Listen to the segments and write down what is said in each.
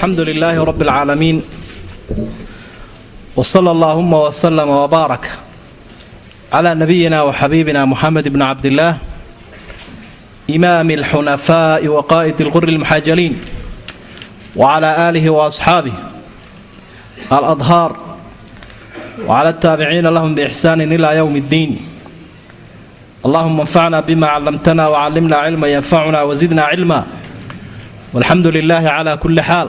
alxamdu lilaahi rabi alcaalamiin wsala allaahuma waslama wbaarak calaa nabiyina waxabiibina muxamed bni cabdillaah imaami alxunafaa'i wa qaa'idi lquri lmuxaajaliin wacalaa aalihi waasxaabih aladhaar wacala altaabiciina lahum biixsaanin ilaa yowmi iddiin allahuma anfacna bima callamtana wacallimna cilma yanfacuna wasidna cilma walxamdu lilaahi cala kulli xaal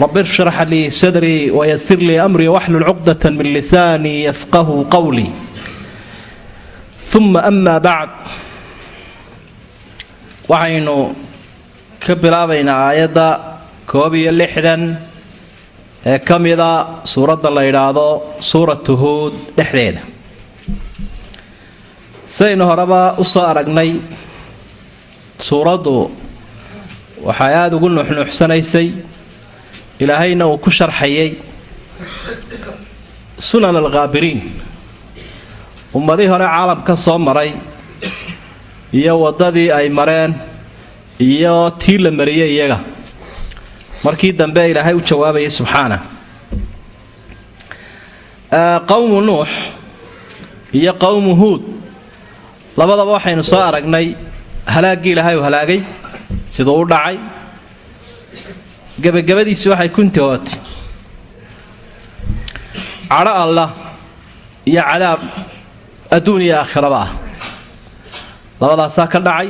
rabi shrax lii sadrii wayasir lii amrii waxlul cuqdata min lisaanii yafqahu qowlii uma ama bacd waxaynu ka bilaabaynaa aayadda koob iyo lixdan ee ka mida suuradda la yidhaahdo suuratu huud dhexdeeda sidaynu horeba u soo aragnay suuraddu waxay aada ugu nuuxnuuxsanaysay ilaahayna uu ku sharxayay sunan alkhaabiriin ummadii hore caalamka soo maray iyo waddadii ay mareen iyo tii la mariyey iyaga. Markii dambe ilaahay u jawaabayay subxaana. Qowmu nuux iyo qowmu huud labadaba waxaynu soo aragnay halaaggii ilaahay uu halaagay siduu u dhacay gebagabadiisi waxay kunti hooti cadho allah iyo cadaab adduun iyo aakhiraba ah. Labadaasaa ka dhacay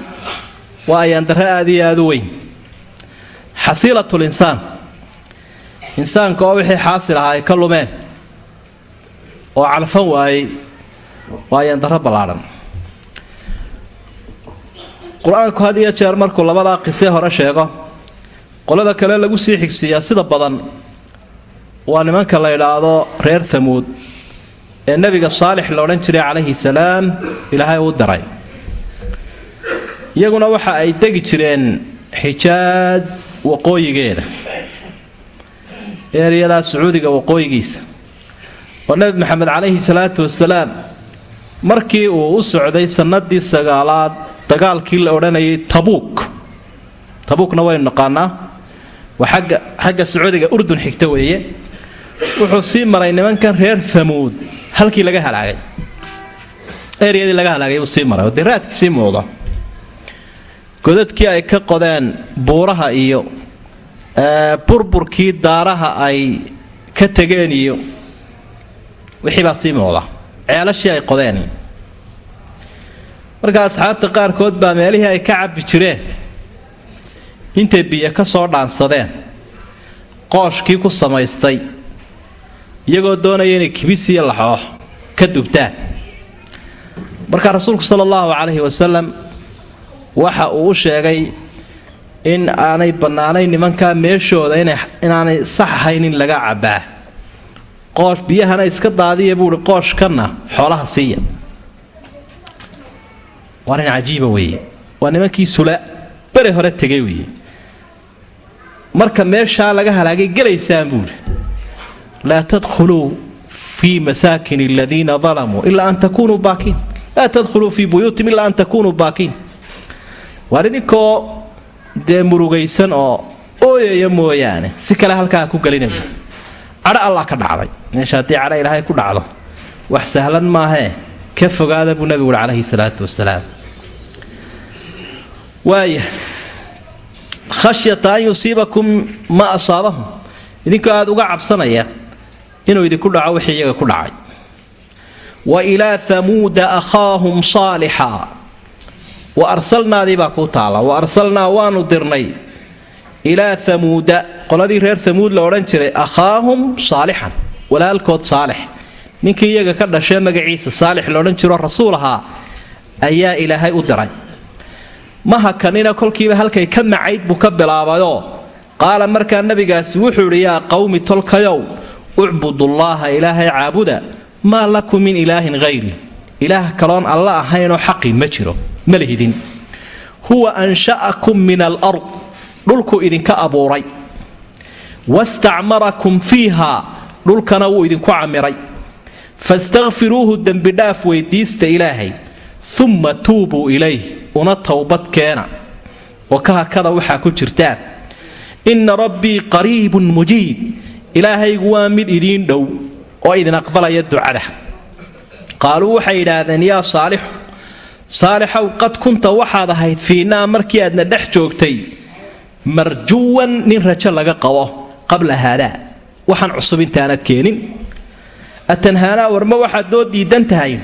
waa ayaandarre aad iyo aad u weyn. Xasiilatul insaan. Insaanka oo wixii xaasil ahaa ay ka lumeen oo calfan waayey waa ayaandarro ballaadhan qur'aanku had iyo jeer markuu labadaa qisee hore sheego qolada kale lagu sii xigsiiyaa sida badan waa nimanka la idhaahdo reer tamuud ee nebiga saalix la odhan jiray calayhi salaam ilaahay uu diray iyaguna waxa ay degi jireen xijaaj waqooyigeeda eeryadaa sacuudiga waqooyigiisa. Oo nebi maxamed calayhi salaatu wasalaam markii uu u socday sannadii sagaalaad dagaalkii la odhanayay tabuuk. Tabuukna waynu naqaanaa xagga sacuudiga urdun xigta weeye. Wuxuu sii maray nimankan reer hamuud halkii laga halaagay. Eryadii laga halaagay sii maray. Oo dee raadkii sii muuqda godadkii ay ka qodeen buuraha iyo burburkii daaraha ay ka tegeen iyo wixii baa sii muuqda. Ceelashii ay qodeen. Marka asxaabta qaarkood baa meelihii ay ka cabbi jireen intay biyo ka soo dhaansadeen qooshkii ku samaystay iyagoo doonaya inay kibisiyo laxoox ka dubtaan. Marka rasuulku sala allahu calayhi wasalam waxa uu u sheegay in aanay bannaanayn nimankaa meeshooda inaanay sax ahayn in laga cabbaa. Qoosh biyahana iska daadiya buuhi qooshkanna xoolaha siiya. Waa nin cajiiba weeye. Waa nimankii sula bere hore tegay weeye marka meeshaa laga halaagay gelaysaan buuhi laa tadkhuluu fii masaakin aladiina dalamuu ilaa an takunuu baakiin. Laa tadkhuluu fii buyuutim ilaa an takunuu baakiin. Waar idinkoo dee murugaysan oo ooyaya mooyaane si kale halkaa ku gelinay cadho allah ka dhacday. Meesha haddii cadho ilaahay ku dhacdo wax sahlan maahee ka fogaada buu nebigu uhi calayhi salaatu wasalaam waaya khashyata an yusiibakum ma asaabahum. Idinkoo aada uga cabsanaya inuu idinku dhaco wixii iyaga ku dhacay. Wa ilaa hamuuda akhaahum saalixa. Wa arsalnaadii baa kuu taala. Wa arsalnaa waanu dirnay. Ilaa hamuuda qoladii reer hamuud la odhan jiray akhaahum saalixan walaalkood saalix. Ninkii iyaga ka dhashee magaciisa saalix laodhan jiroo rasuul ahaa ayaa ilaahay u diray maha kanina kolkiiba halkay ka macayd buu ka bilaabayoo qaala markaa nebigaasi wuxuu idhi yaa qowmi tolkayow ucbudullaaha ilaahay caabuda maa lakum min ilaahin hayri ilaah kaloon alla ahaynoo xaqi ma jiro ma lihidin. Huwa ansha'akum min alard dhulku idinka abuuray. Wastacmarakum fiiha dhulkana wuu idinku camiray. Fastakfiruuhu dembidhaaf weydiista ilaahay umma tuubuu ilayh una towbad keena. Oo ka waxaa ku jirtaan inna rabbii qariibun mujiib ilaahaygu waa mid idiin dhow oo idin aqbalaya ducada. Qaaluu waxay yidhaahdeen yaa saalixu saalixow qad kunta waxaad ahayd fiinaa markii aadna dhex joogtay marjuwan nin rajo laga qabo qabla haadaa waxaan cusub intaanad keenin. Atanhaanaa warma waxaad noo diidan tahay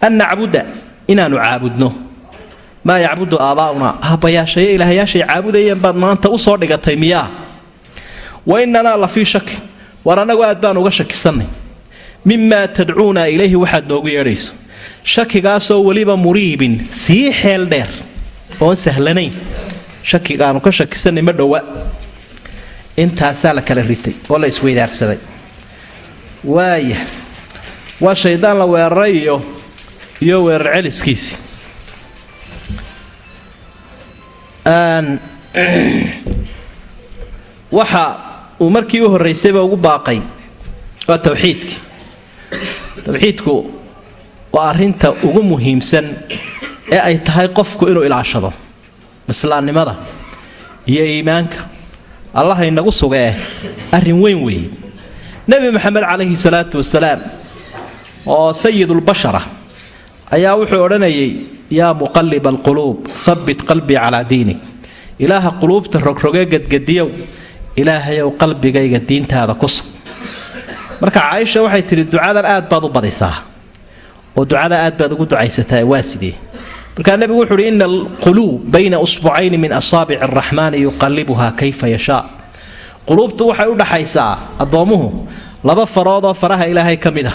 an nacbuda inaannu caabudno. Maa yacbudu aabbaa'unaa aabbayaashayo ilaahayaashay caabudayeen baad maanta u soo dhigatay miyaa? Wa innanaa la fii shaki. War annagu aad baan uga shakisannay. Mimaa tadcuuna ilayhi waxaad noogu yeedhayso. Shakigaasoo weliba muriibin sii xeel dheer oon sahlanayn. Shakigaanu ka shakisannay ma dhowa intaasaa la kala ritay oo la isweydaarsaday. Waaya. Waa shaydaan la weeraray iyo iyo weerar celiskiisii waxa uu markii u horraysayba ugu baaqay waa tawxiidkii tawxiidku waa arrinta ugu muhiimsan ee ay tahay qofku inuu ilaashado islaamnimada iyo iimaanka. Allaha inagu sugee arrin weyn weeye nebi maxamed calayhi salaatu wasalaam oo sayidulbashara ayaa wuxuu odhanayay yaa muqalliba alquluub habbit qalbii calaa diinik. Ilaaha quluubta rogrogee gadgadiyow ilaahayow qalbigayga diintaada ku sug. Marka caaisha waxay tidhi ducadan aad baad u badisaa oo ducada aad baad ugu ducaysataa waa sidee? Markaa nebigu wuxu uhi ina alquluub bayna usbucayni min asaabici araxmaani yuqallibuha kayfa yashaa. Quluubtu waxay u dhaxaysaa addoommuhu laba faroodoo faraha ilaahay ka mid a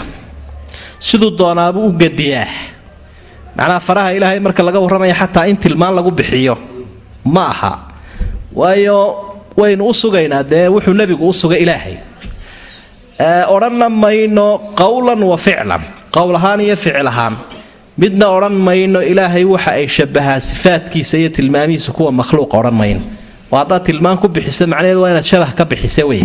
siduu doonaabuu u gadiyaa macnaha faraha ilaahay marka laga warramaya xataa in tilmaan lagu bixiyo ma aha. Waayo waynu u sugaynaa dee wuxuu nebigu u sugay ilaahay. Odhanna mayno qowlan wa ficlan qowl ahaan iyo ficil ahaan. Midna odhan mayno ilaahay waxa ay shabahaa sifaadkiisa iyo tilmaamihiisa kuwa makhluuqa odhan mayno oo haddaad tilmaan ku bixisa macnaheedu waa inaad shabah ka bixisa wey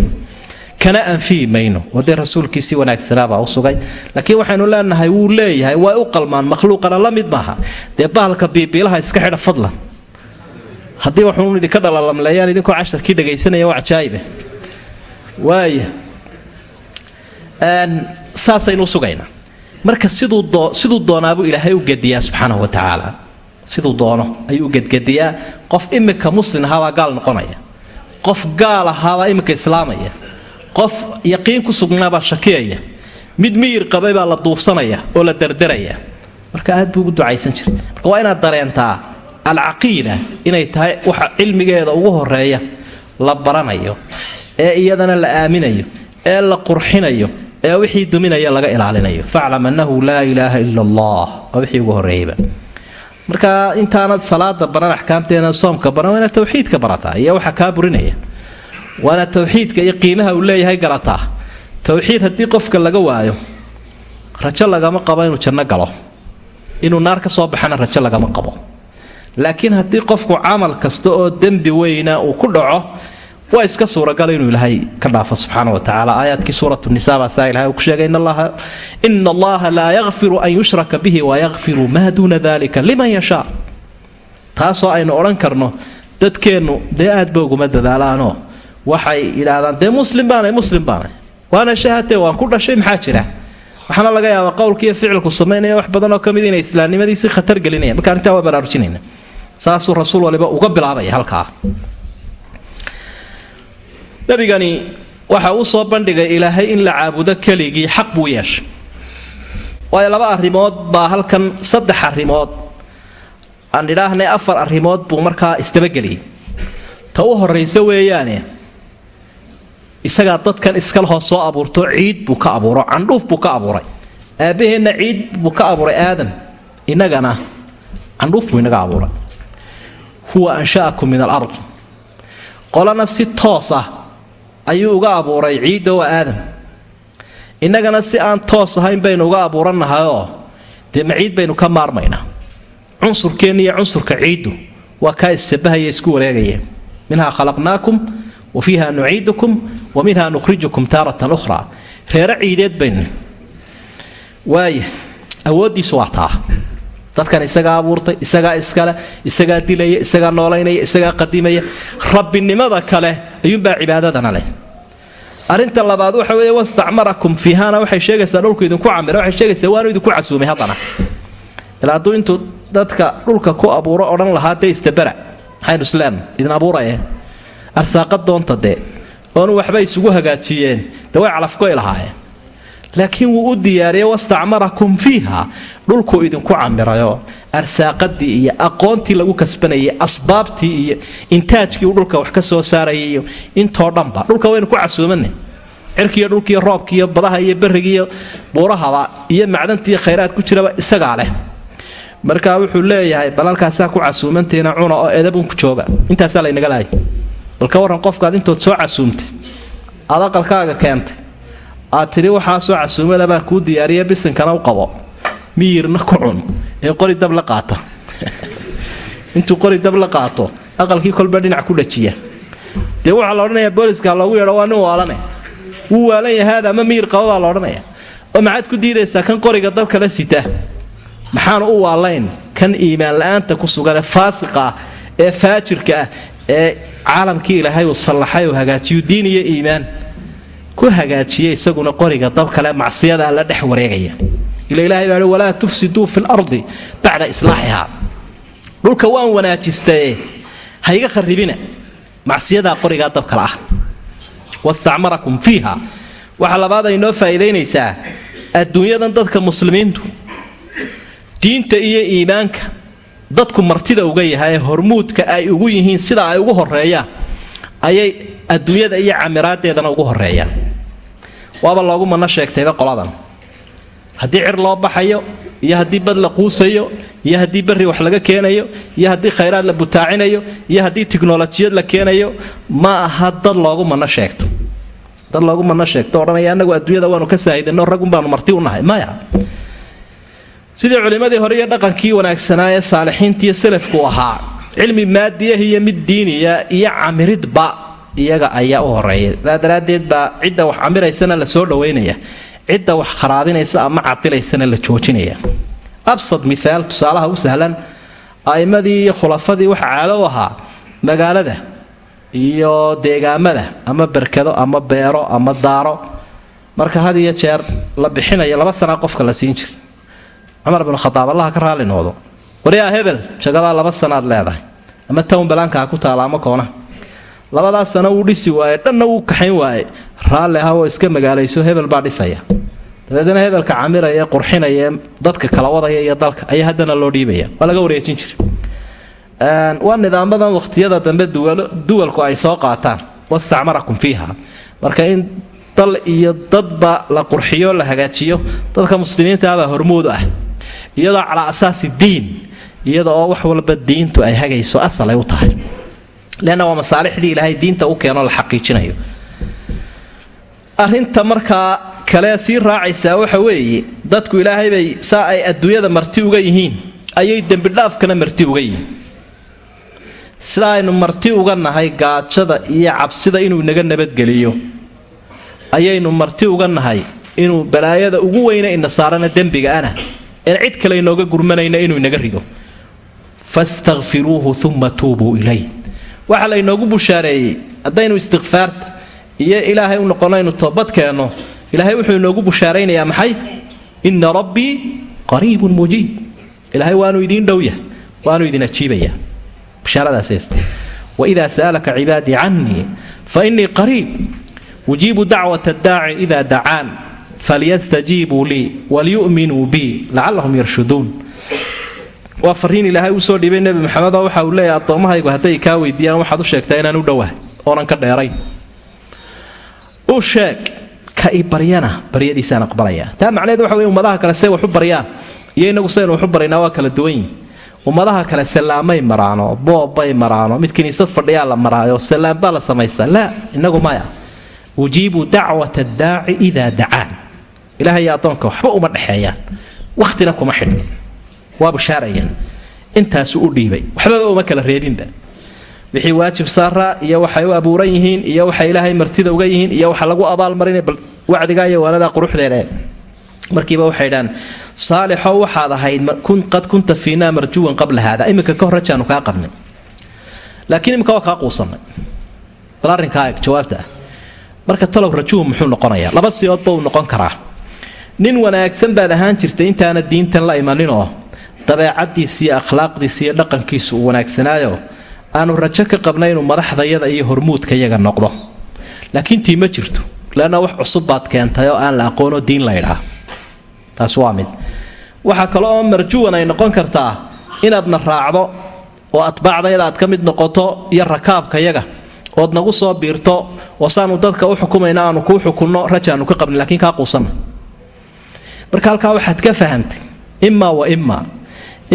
kana anfiyi mayno. Oo dee rasuulkiisii wanaagsanaabaa u sugay. Laakiin waxaynu leenahay wuu leeyahay way u qalmaan makhluuqana la mid maaha. Dee bahalka biibiilaha iska xidha fadlan. Haddii waxuun idinka dhalalamleeyaan idinkoo casharkii dhagaysanaya waa cajaa'ibe. Waaya saasaynu sugaynaa marka siduu doonaabuu ilaahay u gediyaa subxaanahu wa tacaala. Siduu doono ayuu gedgediyaa. Qof imika muslin ahaabaa gaal noqonaya. Qof gaal ahaabaa imika islaamaya qof yaqiin ku sugnaabaa shakiyaya. Mid miyir qabay baa la duufsanaya oo la derderaya. Marka aad buu ugu ducaysan jiray. Marka waa inaad dareentaa alcaqiida inay tahay waxa cilmigeeda ugu horreeya la baranayo ee iyadana la aaminayo ee la qurxinayo ee wixii duminaya laga ilaalinayo. Faclam annahu laa ilaaha ila allah waa wixii ugu horeeyaba marka intaanad salaada baran axkaamteena soomka baran waa inaad tawxiidka barataa iyo waxa kaa burinaya waana tawxiidka iyo qiimaha uu leeyahay garataa tawxiid haddii qofka laga waayo rajo lagama qabo inuu janno galo. Inuu naar ka soo baxana rajo lagama qabo. Laakiin haddii qofku camal kasta oo dembi weyna uu ku dhaco waa iska suuragal inuu ilaahay ka dhaafo subxaana wa tacaala. Aayaadkii suuratu nisa baa saa ilahay uu ku sheegay ina allaha laa yakfiru an yushraka bihi wayakfiru maa duuna dalika liman yashaa taasoo aynu odhan karno dadkeennu dee aadba uguma dadaalaanoo waxay yidhaahdaan dee muslim baanay muslim baanay waana shahatee waan ku dhashay maxaa jira? Waxaana laga yaabaa qowlkiiyo ficilku samaynaya wax badan oo ka inay islaamnimadiisi khatar gelinayaan. Marka arrintaa waa baraarujinayna. Saasuu rasuul waliba uga bilaabaya halkaa. Nabigani waxa uu soo bandhigay ilaahay in la caabudo keligii xaq buu yeeshay. Waayo laba arrimood baa halkan saddex arrimood. Aan idhaahnay afar arrimood buu markaa isdabageliyay ta u horraysa weeyaane isagaa dadkan iskalehoo soo abuurto ciid buu ka abuuro candhuuf buu ka abuuray. Aabbaheenna ciid buu ka abuuray aadam. Innagana candhuuf buu inaga abuuray. Huwa ansha'akum min alard. Qolana si toos ah ayuu uga abuuray ciidda waa aadam. Innagana si aan toos ahayn baynu uga abuurannahayoo dee ma ciid baynu ka maarmaynaa cunsurkeenna iyo cunsurka ciiddu waa kaa issabahaya isku wareegayeen minhaa khalaqnaakum wa fiiha nuciidukum wa minha nukhrijukum taaratan ukhraa reero ciideed baynu waaya dadkan isagaa abuurtay isagaa iskale isagaa dilaya isagaa noolaynaya isagaa qadimaya rabbinimada kale ayuunbaa cibaadadana leh arrinta labaad waxa weeye wastacmarakum fiihana waxay sheegaysaa dhulku idinku camira waxay sheegaysaa waanu idinku casuumay haddana ilaa hadduu intuu dadka dhulka ku abuuro odhan lahaa dee istabara maxaynu isleen idin abuuraye arsaaqa doonta dee oonu waxba isugu hagaajiyeen dee way calafgoy lahaayeen. Laakiin wuu u diyaariyey wastacmarakum fiiha dhulkuu idinku camirayo arsaaqadii iyo aqoontii lagu kasbanayay asbaabtii iyo intaajkii uu dhulka wax ka soo saarayay intoo dhanba dhulka waynu ku casuumana cirkiiyo dhulkiiyo roobkiiyo badaha iyo berigiiyo buurahaba iyo macdantiiyo khayraad ku jiraba isagaa leh. Markaa wuxuu leeyahay balalkaasaa ku casuumantiina cuna oo edabunku jooga. Intaasaa laynaga bal ka warran qofkaad intood soo casuumtay aad aqalkaaga keentay aad tidhi waxaasoo casuumada baan kuu diyaariya bisinkana u qabo. Miyirna ku cun ee qori dab la qaata intuu qori dab la qaato aqalkii kolba dhinac ku dhajiya. Dee waxaa la odhanayaa booliska loogu yeedho waa nin waalane. Wuu waalan yahaada ama miyir qaba baa la odhanaya. Oo maxaad ku diidaysaa kan qoriga dabkala sita? Maxaanu u waalayn kan iimaan la'aanta ku sugan ee faasiqa ah ee faajirka ah ee caalamkii ilaahay uu sallaxay uu hagaajiyu diin iyo iimaan ku hagaajiya isaguna qoriga dab kale macsiyadaa la dhex wareegaya. Ila ilahay baa walaa tufsiduu fi lardi bacda islaaxihaa dhulka waan wanaajistaye hayga kharibina macsiyadaa qorigaa dabkale ah. Wastacmarakum fiiha. Waxaa labaad ay noo faa'iidaynaysaa adduunyadan dadka muslimiintu diinta iyo iimaanka dadku martida uga yahay ee hormuudka ay ugu yihiin sida ay ugu horeeyaan ayay adduunyada iyo camiraadeedana ugu horeeyaan waaba loogu mana sheegtayba qoladan. Haddii cir loo baxayo iyo haddii bad la quusayo iyo haddii berri wax laga keenayo iyo haddii khayraad la butaacinayo iyo haddii tiknolojiyad la keenayo ma aha dad loogu mana sheegto. Dad loogu mana sheegto odhanaya anagu adduunyada waanu ka saahidano raggun baanu marti u nahay. Maya sidii culimmadii hore iyo dhaqankii wanaagsanaa ee saalixiintiiyo salafku ahaa cilmi maadiyah iyo mid diiniya iyo camiridba iyaga ayaa u horreeya saa daraaddeed baa cidda wax camiraysana la soo cidda wax kharaabinaysa ama cadilaysana la joojinaya. Absad miaal tusaalaha u sahlan a'immadii iyo khulafadii waxa caado u ahaa magaalada iyo deegaamada ama berkado ama beero ama daaro. Marka had iyo jeer la bixinayo laba sanaa qofka la siin jiray cumar bin khadaab allaha ka raali noqdo waryaa hebel jagadaa laba sanaad leedahay. Ama town balaanka ha ku taala ama koona. Labadaas sano wuu dhisi waaye dhanna wuu kaxayn waaye. Raalli aha oo iska magaalayso hebel baa dhisaya. Dabeedna hebelka camiraya qurxinaya dadka kala wadaya iyo dalka ayaa haddana loo dhiibaya. Waa laga wareejin jira waa nidaamadan waqhtiyada dambe duwalku ay soo qaataan. Wastacmarakum fiiha. Marka in dal iyo dadba la qurxiyo la hagaajiyo dadka muslimiintaabaa hormuud ah iyadoo calaa asaasi diin iyada oo wax walba diintu ay hagayso asal ay u tahay. Leanna waa masaalixdii ilaahay diinta u keenoo la xaqiijinayo. Arrinta markaa kale sii raacaysaa waxa weeye dadku ilaahay bay saa ay adduunyada marti uga yihiin ayay dembidhaafkana marti uga yihiin. Sida aynu marti uga nahay gaajada iyo cabsida inuu inaga nabadgeliyo ayaynu marti uga nahay inuu balaayada ugu weyna ina saarana dembiga ana een cid kale inooga gurmanayna inuu inaga rido. Fastakfiruuhu uma tuubuu ilay waxaa la bushaareeyey haddaynu istikfaarta iyo ilaahay u noqonaynu toobadkeenno ilaahay wuxuu inoogu bushaaraynayaa maxay? Inna rabbii qariibun mujiib. Ilaahay waanu idiin dhowya waanu idin ajiibaya waidaa sa'alaka cibaadii cannii fa innii qariib ujiibu dacwat addaaci ida dacaan falyastajiibuu lii walyu'minuu bii lacallahum yarshuduun waa fariin ilaahay uu soo dhiibay nebi maxamed oo waxa uu leeyahy addoommahaygu hadday kaa weydiiyaan waxaad u sheegtaa inaan u dhowahay oonan ka dheerayn. U sheeg ka i baryana baryadiisaan aqbalaya. Taa macnaheed waxa wey ummadaha kale say wax u baryaan iyo inagu saynu wax u baryaynaa waa kala duwan yihiin ummadaha kale salaamay maraano boobbay maraano mid kiniisad fadhiyaa la maraayo salaam baa la samaystaa. Laa inagu maya ujiibu dacwat addaaci idaa dacaan ilahay iyo addoonka waxba uma dhexeeyaan. Wakhtina kuma xidhin. Waa bushaarayaan. Intaasu u dhiibay. Waxbaba uma kala reebinba. Wixii waajib saaraa iyo waxay u abuuran yihiin iyo waxay ilaahay martida uga yihiin iyo waxa lagu abaalmarinay wacdigaa iyo waanadaa quruxdeeda markiiba waxay idhaan saalixow waxaad ahayd qad kunta fiinaa marjuwan qabla haada. Iminka ka hor rajaanu kaa qabnay. Laakiin imika waa kaa quusanay bal arrinkaa eeg jawaabta ah. Marka talow rajuhu muxuu noqonayaa. Laba siyoodba uu noqon karaa nin wanaagsan baad ahaan jirtay intaana diintan la imaninoo dabeecaddiisi iyo akhlaaqdiisi iyo dhaqankiisu uu wanaagsanaayo aanu rajo ka qabna inuu madaxdayada iyo hormuudka yaga noqdo. Laakiin tii ma jirto leanna wax cusub baad keentay oo aan la aqoonoo diin laydhaa taas waa mid. Waxaa kale oo marjuwan ay noqon kartaa inaadna raacdo oo atbaacdayada aad ka mid noqoto iyo rakaabkayaga ood nagu soo biirto oo saanu dadka u xukumayna aanu kuu xukunno rajaanu ka qabnin lakiin kaa quusanna marka halkaa waxaad ka fahamtay imaa wa imaa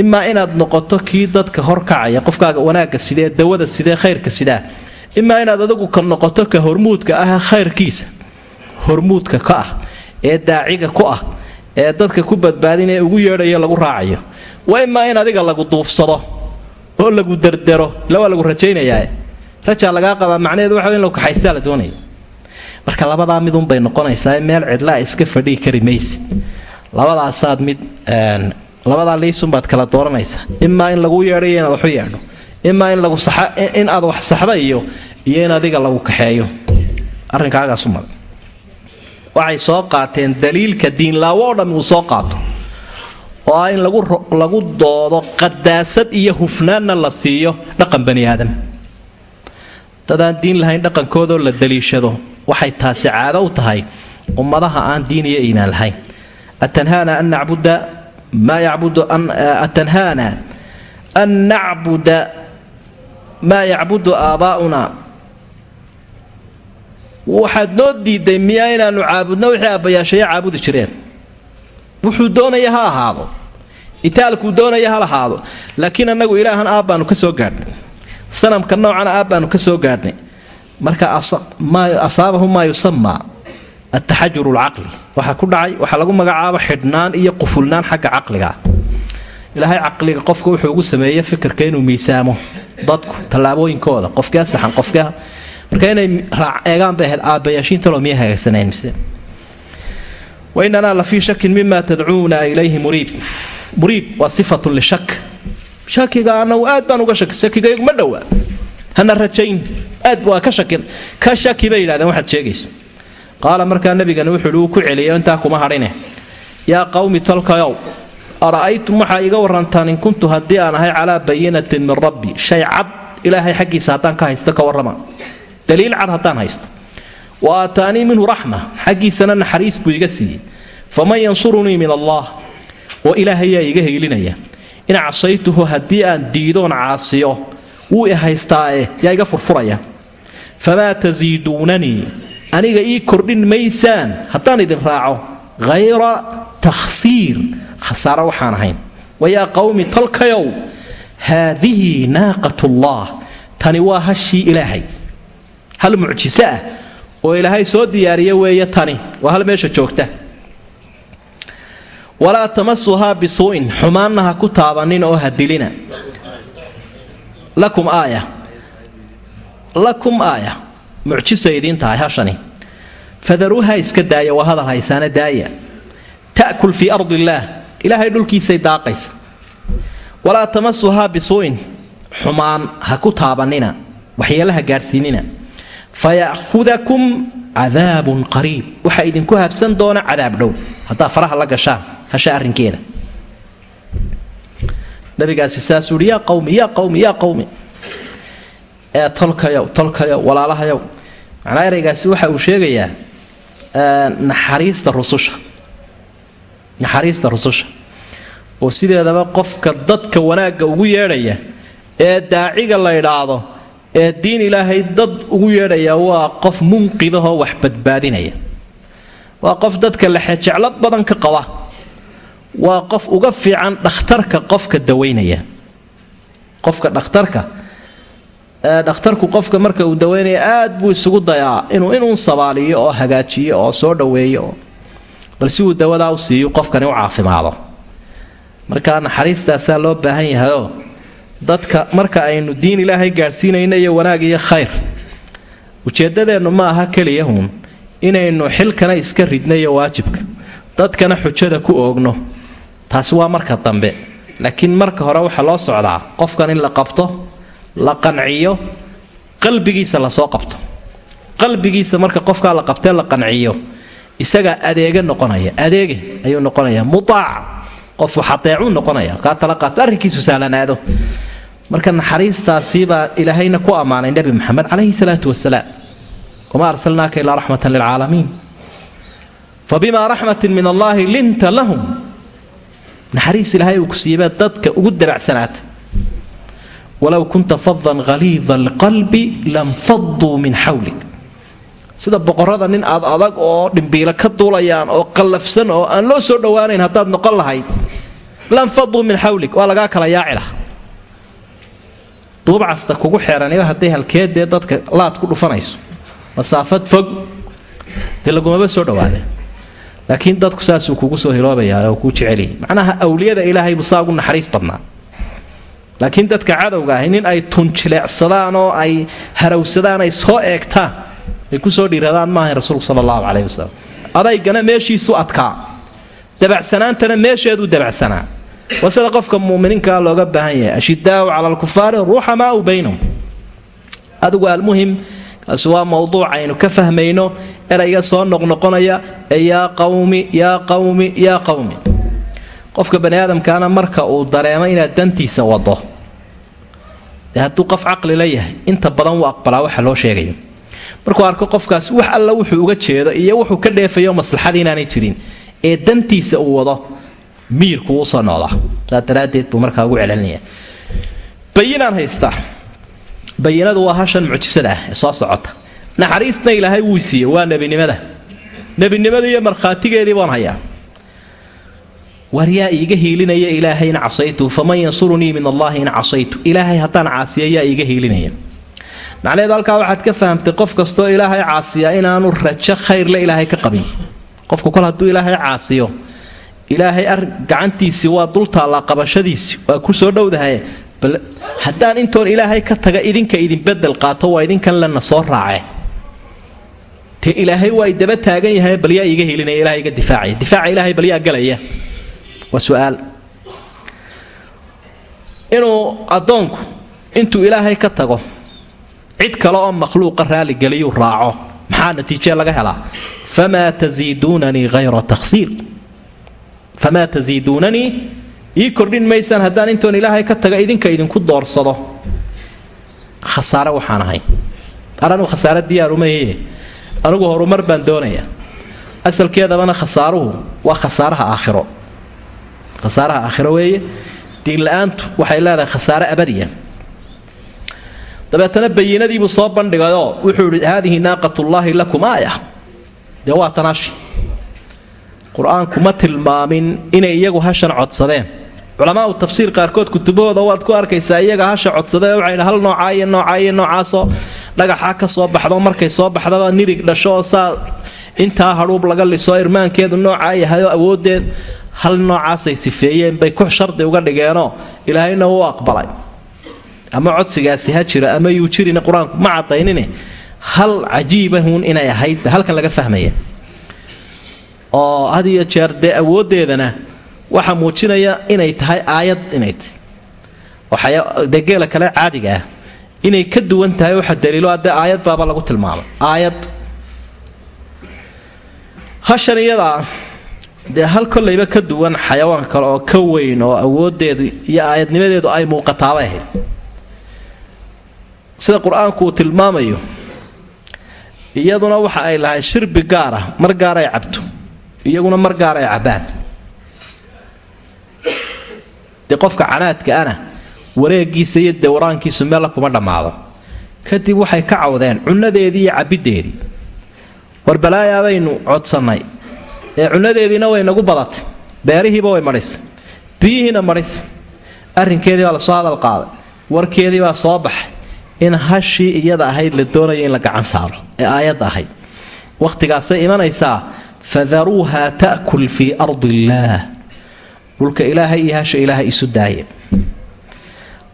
imaa inaad noqoto kii dadka horkacaya qofkaaga wanaagga sidee dawada sidee khayrka sidaa. Imaa inaad adigu ka noqoto ka hormuudka ah khayrkiisa hormuudka ka ah ee daaciga ku ah ee dadka ku badbaadin ee ugu yeedhayo lagu raacayo. Waa imaa in adiga lagu duufsado oo lagu dardaro ila lagu rajaynayaa. Rajaa lagaa qabaa macnaheedu waxa in lagu kaxaysaa la doonaya marka labadaa midunbay noqonaysaa meel cidlaa iska fadhii kari maysid labadaasaad mid labadaa liisunbaad kala dooranaysaa imaa in laguu yeedho iyo inaad waxu yeedho. Imaa in lagu in aad wax saxda iyo iyo in adiga lagu kaxeeyo. Arrinkaagaasuma waxay soo qaateen daliilka diinlaawo oo dhammi uu soo qaato. Oo ah in lagu doodo qadaasad iyo hufnaanna la siiyo dhaqan bani aadam. Dadaan diin lahayn dhaqankoodoo la daliishado waxay taasi caado u tahay ummadaha aan diin iyo iimaan lahayn atanhaana an nacbuda maa yacbudu atanhaana an nacbuda maa yacbudu aabaa'una waxaad noo diiday miyaa inaanu caabudno wixii aabbayaashaya caabudi jireen wuxuu doonaya ha ahaado itaalkuu doonaya ha lahaado laakiin annagu ilaahan aab baanu ka soo gaadhnay sanamka noocana aab baanu ka soo gaadhnay marka asaabahu maa yusamaa ataxajur lcaqli waxaa ku dhacay waxaa lagu magacaabo xidhnaan iyo qufulnaan xagga caqliga ilaahay caqliga qofka wuxuu ugu sameeye fikirka inuu miisaamo dadku tallaabooyinkooda qofkee saxan qofkee marka inay eegaan bay ahayd aabbayaashiintalo miya hagaagsaneen mise wainanaa la fii shakin mima tadcuuna ilayhi muriib muriib waa sifatun lishak shakiga anagu aad baan uga shaki shakigaygu ma dhowaa hana rajayn aad waa ka shakin ka shaki bay yidhahdeen waxaad sheegayso qaala markaa nabigani wuxuu hi uu ku celiyo intaa kuma hadhine yaa qawmi tolkayow ara'aytum waxaa iga warantaan in kuntu haddii aan ahay calaa bayinatin min rabbi shay cad ilaahay xaggiisa haddaan ka haysto ka warrama. Daliil cad haddaan haysto. Wa aataanii minhu raxma xaggiisana naxariis buu iga siiyey. Faman yansurunii min allah. Oo ilaahayaa iga heylinaya in casaytuhu haddii aan diidoon caasiyo wuu i haystaae yaa iga furfuraya. Famaa tasiiduunanii aniga ii kordhin maysaan haddaan idin raaco hayra takhsiir khasaaro waxaan ahayn. Wayaa qawmi tolkayow haadihi naaqatullah tani waa hashii ilaahay. Hal mucjiso ah oo ilaahay soo diyaariya weeye tani waa hal meesha joogta. Walaa tamasuhaa bisuu'in xumaanna ha ku taabanin oo ha dilina lakum aaya. Lakum aaya mucjiso idiin tahay hashani. Fadaruuha iska daaya waa hadal haysaana daaya. Ta'kul fii ardi illaah ilaahay dhulkiisay daaqaysa. Walaa tamasuhaa bisuu'in xumaan ha ku taabanina waxyeelaha gaadhsiinina. Faya'hudakum cadaabun qariib waxaa idinku habsan doona cadaab dhow. Haddaa faraha la gashaan hasha arrinkeeda. Nabigaasi saasuu ihi yaa qawmi yaa qawmi yaa qawmi ee tolkayow tolkayow walaalahayow macnaa eraygaasi waxa uu sheegayaa naxariista rususha. Naxariista rususha. Oo sideedaba qofka dadka wanaagga ugu yeedhaya ee daaciga la idhaahdo ee diin ilaahay dad ugu yeedhaya waa qof munqidahoo wax badbaadinaya. Waa qof dadka lexejeclo badan ka qaba. Waa qof uga fiican dhakhtarka qofka dawaynaya qofka dhakhtarka dhakhtarku qofka marka uu dawaynaya aad buu isugu dayaa inuu inuu sabaaliyo oo hagaajiyo oo soo dhoweeyo. Oo bal si uu dawadaa u siiyo qofkani u caafimaado. Markaa naxariistaasaa loo baahan yahayoo dadka marka aynu diin ilaahay gaadhsiinayno iyo wanaag iyo khayr. Ujeeddadeennu ma aha keliyahun inaynu xilkana iska ridno iyo waajibka. Dadkana xujada ku oogno. Taasi waa marka dambe. Laakiin marka hore waxaa loo socdaa qofkan in la qabto la qanciyo qalbigiisa la soo qabto. Qalbigiisa marka qofkaa la qabtee la qanciyo isagaa adeege noqonaya adeege ayuu noqonaya mutaac qof waxadeecuu noqonaya kaa tala qaato arrinkiisu sahlanaado marka naxariistaasiibaa ilaahayna ku ammaanay nebi maxamed calayhi salaatu wasalaam wamaa arsalnaaka ilaa raxmatan lilcaalamiin fabimaa raxmatin min allaahi linta lahum. Naxariis ilaahay uu ku siibaa dadka ugu dabacsanaata walow kunta fadan haliida alqalbi lamfaduu min xawlik sida boqorada nin aad adag oo dhimbiilo ka duulayaan oo qallafsan oo aan loo soo dhowaanayn haddaad noqon lahayd lanfaduu min xawlik waa lagaa kala yaaci duubcasta kugu xeeraniba hadday halkeedee dadka laad ku dhufanayso. Masaafad fog dee lagumaba soo dhawaada. Laakiin dadku saasuu kugu soo hiloobayaa oo kuu jeceliyay macnaha awliyada ilaahaybu saa ugu naxariis badnaa laakiin dadka cadowga ahi nin ay tunjileecsadaan oo ay harawsadaan ay soo eegtaan ay ku soo dhiiradaan maaha rasuulku sala allahu caleyhi wasalam adaygana meeshiisu adkaa. Dabacsanaantana meesheeduu dabacsanaa. Waa sida qofka muminiinkaa looga baahan yahay ashidaau cala alkufaari ruuxamaau baynahum. Adigu almuhim kaasi waa mowduuc aynu ka fahmayno erayga soo noqnoqonaya ee yaa qawmi yaa qawmi yaa qawmi qofka bani aadamkaana marka uu dareemo inaad dantiisa wado dee hadduu qof caqli la yahay inta badan wuu aqbalaa waxa loo sheegayo. Markuu arko qofkaas wax alla wuxuu uga jeedo iyo wuxuu ka dheefayo maslaxadii inaanay jirin ee dantiisa uu wado miirku u soo noqdaa saa daraaddeed buu markaa ugu celinaya bayinaan haystaa bayinadu waa hashan mucjisada ah ee soo socota. Naxariisna ilaahay wuu siiyey waa nebinimada. Nebinimada iyo markhaatigeedii baan hayaa war yaa iiga hiilinaya ilaahay in casaytu faman yansurunii min allaahi in casaytu. Ilaahay haddaan caasiya yaa iiga hiilinaya. Macnaheedu halkaa waxaad ka fahamtay qof kastoo ilaahay caasiya inaanu rajo khayrle ilaahay ka qabin. Qofku kol hadduu ilaahay caasiyo ilaahay gacantiisii waa dultaallaa qabashadiisi waa ku soo dhowdahay. Haddaan intoon ilaahay ka taga idinka idin bedel qaato waa idinkan lena soo raace. Te ilaahay waa daba taagan yahay bal yaa iiga helinaya ilahay iga difaacaya. Difaaca ilaahay bal yaa galaya waa su'aal. Inuu addoonku intuu ilaahay ka tago cid kale oo makhluuqa raaligeliyuu raaco maxaa natiijee laga helaa? Famaa tasiiduunanii hayra takhsiir. Famaa tasiiduunanii ii kordhin maysaan haddaan intoon ilaahay ka taga idinka idinku doorsado. Khasaare waxaan ahay. Ananugu khasaare diyaarumaiye anugu horumar baan doonaya. Asalkeedabana khasaaruhu waa khasaaraha aakhiro khasaaraha aakhiro weeye. Diinla-aantu waxay leedahay khasaare abadiya. Dabeetana bayinadiibuu soo bandhigayoo wuxuu ihi haadihi naaqatullaahi lakum aaya. Dee waa tanaashi. Qur'aanku ma tilmaamin inay iyagu hashan codsadeen. Culamaau tafsiir qaarkood kutubahooda waad ku arkaysaa iyaga hasha codsadee waxay hal noocaa iyo noocaa iyo noocaasoo dhagaxa ka soo baxdo markay soo baxdaba nirig dhasho oo saa intaa hadhuub laga liso irmaankeedu noocaa yahayoo awoodeed hal noocaasay sifeeyeen bay ku shardi uga dhigeenoo ilaahayna wuu aqbalay. Ama codsigaasi ha jiro ama yuu jirina qur'aanku ma cadaynine hal cajiibahuun inay ahaydba halkan laga fahmaya oo had iyo jeer dee awooddeedana waxaa muujinaya inay tahay aayad inay tahy dee geela kale caadiga ah. Inay ka duwan tahay waxa daliilo dee aayad baaba lagu tilmaamay. Aayad hashan iyadaa dee hal kollayba ka duwan xayawaanka kale oo ka weyn oo awooddeedu iyo aayadnimadeedu ay muuqataabay ahayd. Sida qur'aanku uu tilmaamayo iyaduna waxa ay lahayd shirbi gaar ah mar gaar ay cabto iyaguna mar gaar ay cabbaan. Dee qofka canaadka ana wareegiisa iyo dawraankiisu meella kuma dhammaado. Kadib waxay ka cawdeen cunnadeedii iyo cabiddeedii war balaayaa baynu ee cunnadeediina way nagu badatay. Beerihiiba way madhisay biyihiina madhisay arrinkeedii baa la soo hadal qaaday. Warkeedii baa soo baxay. In hashii iyada ahayd la doonayo in la gacan saaro. Ee aayadda ahayd. Wakhtigaasay imanaysaa fadaruuha ta'kul fii ardi illaah dhulka ilaahay iyo hasha ilaahay isu daaya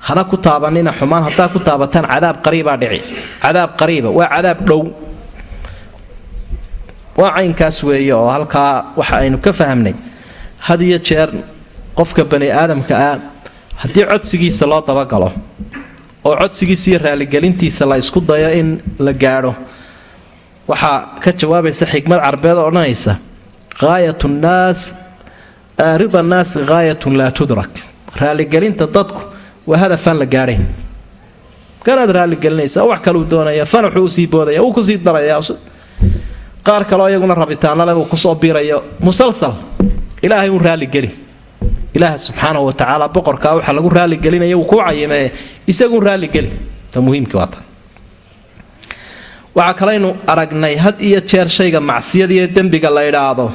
hana ku taabanina xumaan haddaa ku taabataan cadaab qariibaa dhici. Cadaab qariiba waa cadaab dhow waa caynkaas weeye oo halkaa waxa aynu ka fahamnay. Had iyo jeer qofka bani aadamka ah haddii codsigiisa loo dabagalo oo codsigiisa iyo raaligelintiisa la isku dayo in la gaadho waxaa ka jawaabaysa xikmad carbeed oo odhanaysa haayat nnaas rida nnaasi haayatun laa tudrak. Raaligelinta dadku waa hadafaan la gaadhayn kanaad raaligelinaysaa wax kaluu doonaya fanaxuu u sii boodaya wuu ku sii daraya qaar kaleo iyaguna rabitaanale uu ku soo biirayo musalsal. Ilaahay uun raaligeli ilaaha subxaanahu wa tacaala boqorkaa waxa lagu raaligelinaya uu kuu cayimee isaguun raaligeli ta muhiimkii waa tan waxaa kalaynu aragnay had iyo jeer shayga macsiyadiiyo dembiga la idhaahdo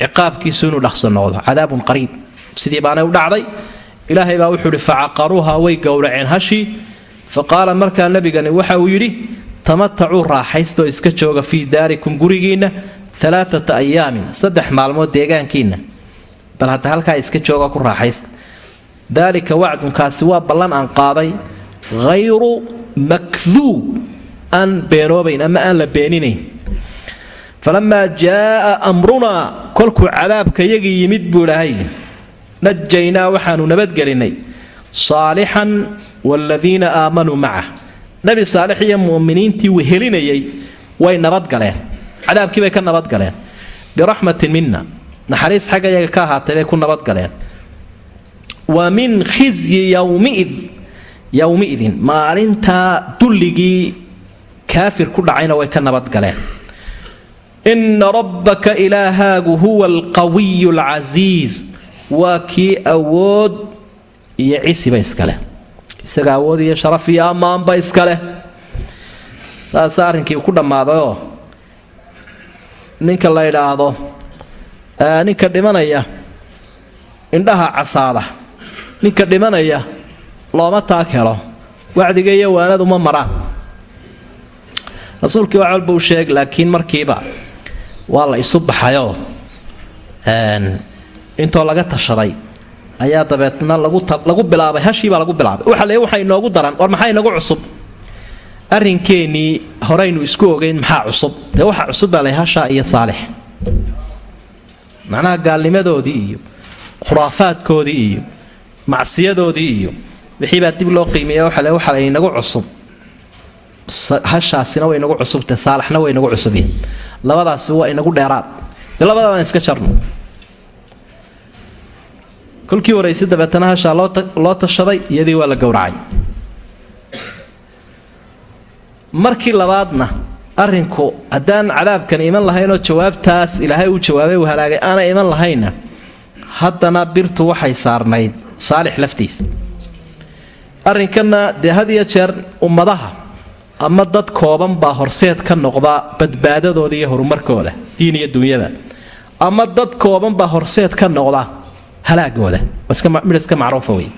ciqaabkiisu inuu dhaqso noqdo cadaabun qariib. Sidii baanay u dhacday ilaahay baa wuxuu ihi facaqaruuha way gowraceen hashii fa qaala markaa nebigani waxa uu yidhi tamatacuu raaxaystaoo iska jooga fii daarikum gurigiinna alaaata ayaamin saddex maalmood deegaankiinna. Bal hadda halkaa iska jooga ku raaxaysta. Daalika wacdunkaasi waa ballan aan qaaday hayru makduub aan beenoobayn ama aan la beeninayn. Falamaa jaaa amrunaa kolkuu cadaabka yagii yimid buu ilaahay. Najaynaa waxaanu nabadgelinay saalixan waaladiina aamanuu macah nebi saalix iyo mu'miniintii wehelinayay way nabadgaleen cadaabkii bay ka nabadgaleen biraxmatin mina naxariis xagga yaga ka ahaatay bay ku nabadgaleen wa min khizyi yowmiid yowmiidin maalintaa dulligii kaafir ku dhacayna way ka nabadgaleen inna rabbaka ilaahaagu huwa alqawiyu alcasiiz waa kii awood iyo cisiba iskaleh isaga awood iyo sharaf iyo ammaanba iskaleh saasa arrinkii ku dhammaadayoo ninka la idhaahdo ninka dhimanaya indhaha casaada ninka dhimanaya looma taag helo. Wacdiga iyo waanadu ma maraan rasuulkii wax walba u sheeg laakiin markiiba waa la isu baxayoo intoo laga tashaday ayaa dabeetna lagu bilaabay hashiibaa lagu bilaabay. Waxa le waxa inoogu daran war maxaa inagu cusub? Arrinkeenii horaynu isku ogeyn maxaa cusub? Dee waxa cusub baa lay hashaa iyo saalix. Macnaha gaalnimadoodii iyo khuraafaadkoodii iyo macsiyadoodii iyo wixiibaa dib loo qiimeeya waxa le waxa inagu cusub. Hashaasina way inagu cusubtahe saalaxna way inagu cusubyihin labadaasi waa inagu dheeraad. Dee iska jarno kolkii horaysa dabeetana hashaa loo tashaday iyadii waa la gowracay. Markii labaadna arrinku haddaan cadaabkan iman lahaynoo jawaabtaas ilaahay uu jawaabay uu halaagay aanay iman lahaynna haddana birtu waxay saarnayd saalix laftiisa arrinkanna dee had iyo jeer ummadaha ama dad kooban baa horseed ka noqda badbaadadooda iyo horumarkooda diin iyo dunyada. Ama dad kooban baa horseed ka noqda halaagooda. Mid iska macruufa wey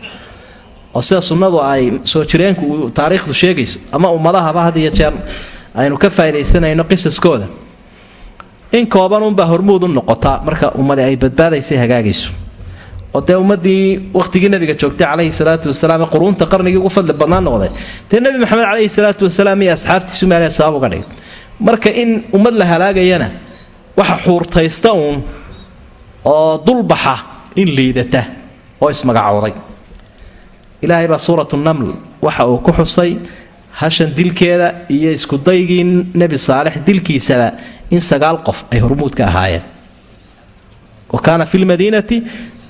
oo sida sunnadu ay soo jireenku taariikhdu sheegayso. Ama ummadahaba had iyo jeer aynu ka faa'idaysanayno qisaskooda. In kooban unbaa hormuud u noqota marka ummadi ay badbaadaysay hagaagayso. Oo dee ummadii wakhtigii nabiga joogtay calayhi salaatu wasalaam quruunta qarnigii ugu fadli badnaa noqday dee nebi maxamed calayhi salaatu wasalaam iyo asxaabtiisu meelay sabab uga dhigay. Marka in ummad la halaagayana waxa xuurtaysta uun oo dulbaxa in liidata oo ismagacooday ilaahay baa suuratu naml waxa uu ku xusay hashan dilkeeda iyo iskudaygii nebi saalix dilkiisaba in sagaal qof ay hormuud ka ahaayeen. Wa kaana fi lmadiinati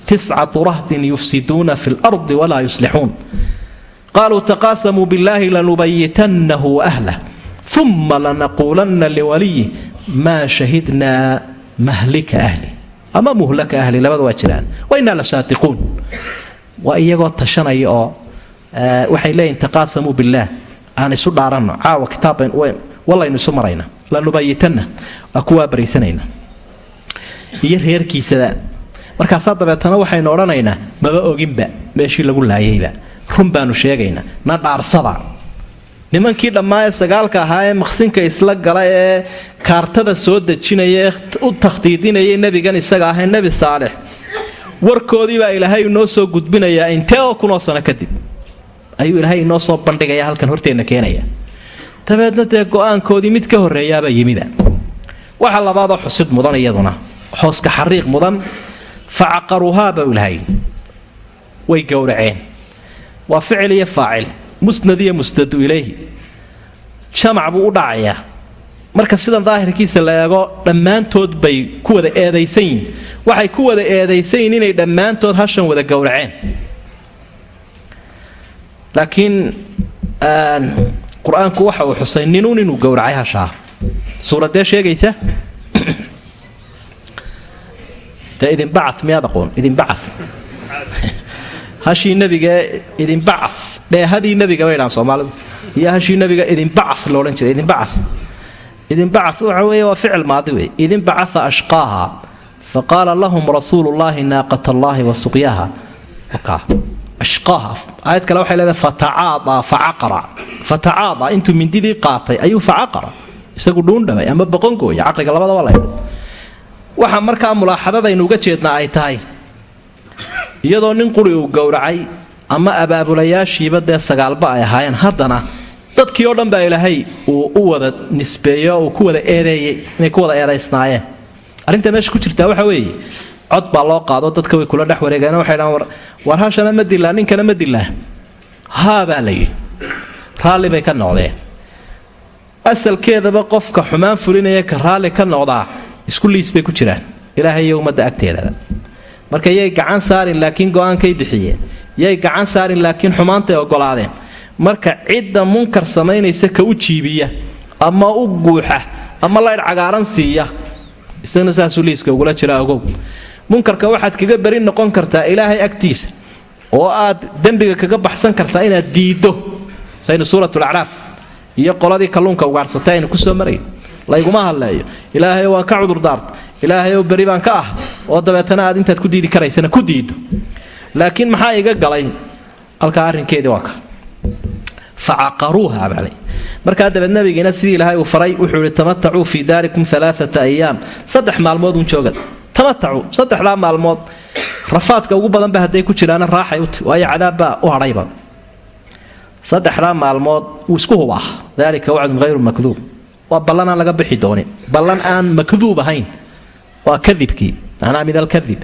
tiscatu rahdin yufsiduuna fi lardi walaa yuslixuun. Qaluu taqaasamuu billahi lanubayitannahu waahlah uma lanaquulanna liwaliyi maa shahidnaa mahlika ahli ama muhlaka ahli labada waa jiraan. Wainaa la saadiquun waa iyagoo tashanaya oo waxay leeyihiin taqaasamuu billaah aan isu dhaaranno caawa kitaabban wallaynu isu marayna. Lanubayitanna waa kuwaa baraysanayna iyo reerkiisada markaasaa dabeetana waxaynu odhanaynaa maba oginba meeshii lagu laayayba. Run baanu sheegaynaa na dhaarsada nimankii dhammaa ee sagaalka ahaa ee maqsinka isla gala ee kaartada soo dejinaya ee u takhdiidinayay nebigan isaga ahee nebi saalix. Warkoodii baa ilaahay inoo soo gudbinayaa intee oo kunoo sano kadib. Ayuu ilaahay inoo soo bandhigaya halkan horteenna keenaya. Dabeedna dee go'aankoodii mid ka horreeyaabaa yimiba waxa labaadoo xusid mudan iyaduna. Xooska xariiq mudan fa caqaruuhaaba ilaahay. Way gowraceen. Waa ficil iyo faacil musnad iyo musnadu ilayhi. Jamac buu u dhacayaa. Marka sidan daahirkiisa la eego dhammaantood bay ku wada eedaysan waxay ku wada eedaysan inay dhammaantood hashan wada gowraceen. Laakiin qur'aanku waxa uu xusay ninuun inuu gowracay hashaa. Suuradee sheegaysa? Dee idinbaca miyaad aqoon? Idinbaca hashii nabigae idinbaca dheehadii nabiga bay dhahaan soomaalidu. Iyo hashii nabiga idinbacas loodhan jiray idinbacas idinbaca waxa weeye waa ficil maadi wey idinbacaa ashqaaha fa qaala lahum rasuulu llaahi naaqat allaahi wa suqyaha ashqaaha aayad kale waxay leedahay fatacaadaa facaqara fatacaadaa intuu mindidii qaatay ayuu facaqara isagu dhuundhamay ama boqongooya caqliga labadaba laydho waxaa markaa mulaaxadadaynu uga jeednaa ay tahay. Iyadoo nin quri uu gowracay ama abaabulayaashiiba dee sagaalba ay ahaayeen. Haddana dadkii oo dhan baa ilaahay uu u wada nisbeeyo uu ku wada eedeeyey inay ku wada eedaysnaayeen. Arrinta meesha ku jirtaa waxa weeye cod baa loo qaado dadka way kula dhex wareegeen waxay dhahaan war hashana ma dilaa ninkana ma dilaa haa baa la yidhi. Raalli bay ka noqdeen. Asalkeedaba qofka xumaan fulinaya ka raalli ka noqdaa isku liis bay ku jiraan. Ilaahay iyo ummadda agteedaba. Marka yay gacan saarin laakiin go'aankay bixiyeen yay gacan saarin laakiin xumaantay ogolaadeen. Marka cidda munkar samaynaysa ka u jiibiya ama u guuxa ama laydh cagaaran siiya isagana saasuu liiska ugula jira ogow. Munkarka waxaad kaga beri noqon kartaa ilaahay agtiisa oo aad dembiga kaga baxsan kartaa inaad diiddo. Saynu suuratulacraaf iyo qoladii kalluunka ugaadhsatay aynu ku soo marayn. Layguma hadleeyo ilaahay waan ka cudurdaarta. Ilaahay ow beri baan ka ah oo dabeetana aad intaad ku diidi karaysana ku diiddo laakiin maxaa iga galay? Halkaa arrinkeedii waa ka. Markaa dabeed nabigiina sidii ilaahay uu faray wuxuu ihi tamatacuu fii daarikum alaaata ayaam. Saddex maalmood un jooga tamatacuu saddexdaa maalmood. Rafaadka ugu badanba hadday ku jiraana raaxay uti waayo cadaabbaa u hadhayba saddexdaa maalmood wuu isku hubaa dalika wacdun hayru makduub. Waa ballan laga bixi doonin. Ballan aan makduub ahayn. Waa kadibkii manaa mid alkadib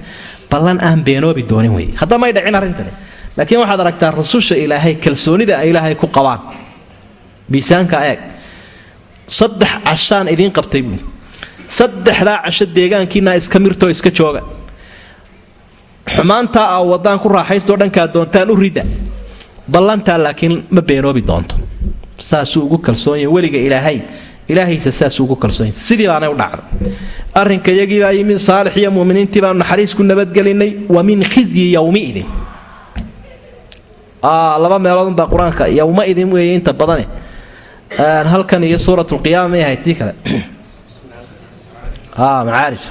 ballan aan beenoobi doonin wey hadda may dhicin arrintani. Laakiin waxaad aragtaa rususha ilaahay kalsoonida ay ilaahay ku qabaan. Miisaanka eeg. Saddex cashaan idiin qabtay buui saddexdaa casho deegaankiina iska mirtoo iska jooga. Xumaantaa a wadaan ku raaxaystoo dhankaa doontaan u rida. Ballantaa laakiin ma beenoobi doonto. Saasuu ugu kalsoonyahy weliga ilaahay ilaahaysa saasuu ugu kalsoonyay sidii baanay u dhacday arrinka iyagii baa yimid saalix iyo muminiintii baanu naxariis ku nabadgelinay wa min khizyi yowmiidin laba meeloodunbaa qur'aanka yowma idin weeye inta badane. Halkan iyo suuratulqiyaama may ahayd tii kale. Macaarij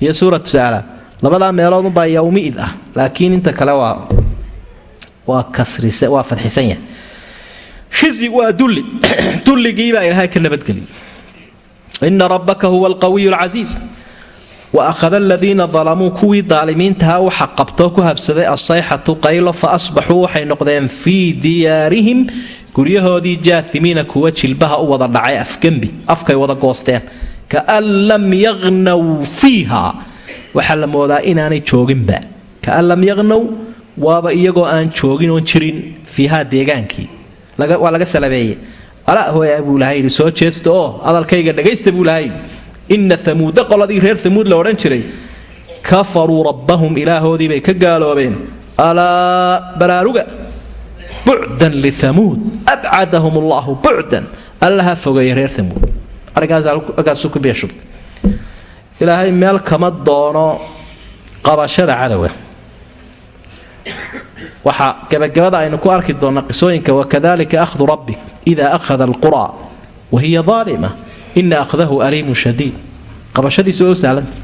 iyo suuratu sa'ala. Labadaa meeloodunbaa yowmiid ah laakiin inta kale waa waa kasrise waa fadxisan yahay khizi waa dulli. Dulligiibaa ilaahay ka nabadgeliy ina rabbaka huwa alqawiyu alcasiis wa akhada aladiina dalamuu kuwii daalimiintahaa waxa qabtoo ku habsaday asayxatu qaylo fa asbaxuu waxay noqdeen fii diyaarihim guryahoodii jaahimiina kuwa jilbaha u wada dhacay afgembi afkay wada goosteen. Kaan lam yaqnaw fiiha. Waxaa la moodaa inaanay jooginba. Kaan lam yaqnaw waaba iyagoo aan joogin oon jirin fiihaa deegaankii waa laga salabeeye ala hooya buu lahay yidhi soo jeesta oo hadalkayga dhagaysta buu lahay inna amuuda qoladii reer amuud la odhan jiray. Kafaruu rabbahum ilaahoodii bay ka gaaloobeen. Alaa baraaruga bucdan liamuud abcadahum allahu bucdan allaha fogeeya reer amuud argaasuu ku beeshubtay ilaahay meel kama doono qabashada cadowga waxaa gabagabada aynu ku arki doonna qisooyinka wakadalika ahdu rabbik ida akhada alqura wa hiya aalima ina akhdahu aliimun shadiid. Qabashadiisu waa u sahlanta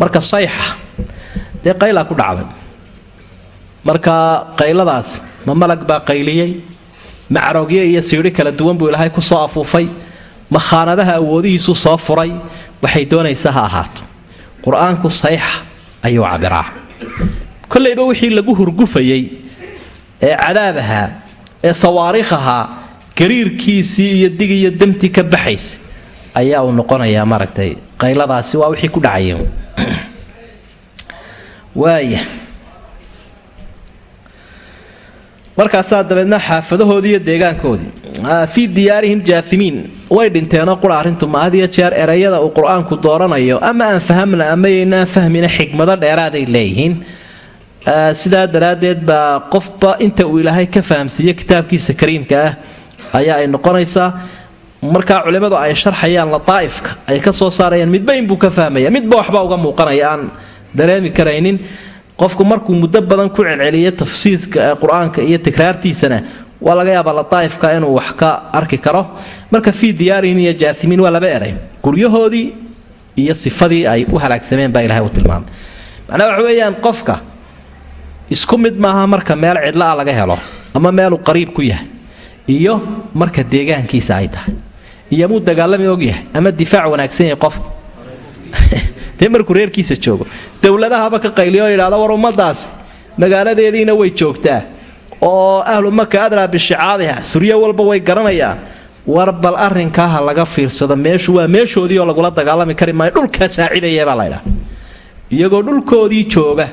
marka sayxa dee qaylaa ku dhacday. Marka qayladaas ma malag baa qayliyey macroogyo iyo siidhi kala duwan buu ilaahay ku soo afuufay ma khaanadaha awoodihiisu soo furay waxay doonaysa ha ahaato. Qur'aanku sayxa ayuu cabiraa kollayba wixii lagu hurgufayey ee cadaab ahaa ee sawaariikh ahaa gariirkiisii iyo dig iyo damtii ka baxaysa ayaa uu noqonayaa maaragtay qayladaasi waa wixii ku dhacayeen waaya markaasaa dabeedna xaafadahoodii iyo deegaankoodii fii diyaarihim jaahimiin way dhinteenoo qura arrintu ma had jeer erayada uu qur'aanku dooranayo ama aan fahamna ama yaynaan fahmina xigmado dheeraaday leeyihiin sidaa daraaddeed baa qofba inta uu ilaahay ka fahamsiiyo kitaabkiisa kariimka ah ayaa ay noqonaysaa markaa culimmadu ay sharxayaan lataa'ifka ay ka soo saarayaan midba inbuu ka fahmaya midba waxba uga muuqanaya aan dareemi karaynin. Qofku markuu muddo badan ku celceliyo tafsiirka qur'aanka iyo tikraartiisana waa laga yaabaa lataa'ifka inuu wax ka arki karo. Marka fii diyaarihim iyo jaahimiin waa laba eray guryahoodii iyo sifadii ay u halaagsameen baa ilahay u tilmaamay. Macnaa waxa weeyaan qofka isku mid maaha marka meel cidla'a laga helo ama meeluu qariib ku yahay iyo marka deegaankiisa ay tahay iyo muu dagaalami ogyahay ama difaac wanaagsan yahay qof. Dee markuu reerkiisa joogo dowladahaba ka qayliyo yidhahda war ummadaasi magaaladeediina way joogtaa oo ahlu maka adraa bishicaabiha suryo walba way garanayaan. War bal arrinkaaha laga fiirsado meeshu waa meeshoodii oo lagula dagaalami kari maayo dhulkaa saacidaya baa laydhaha iyagoo dhulkoodii jooga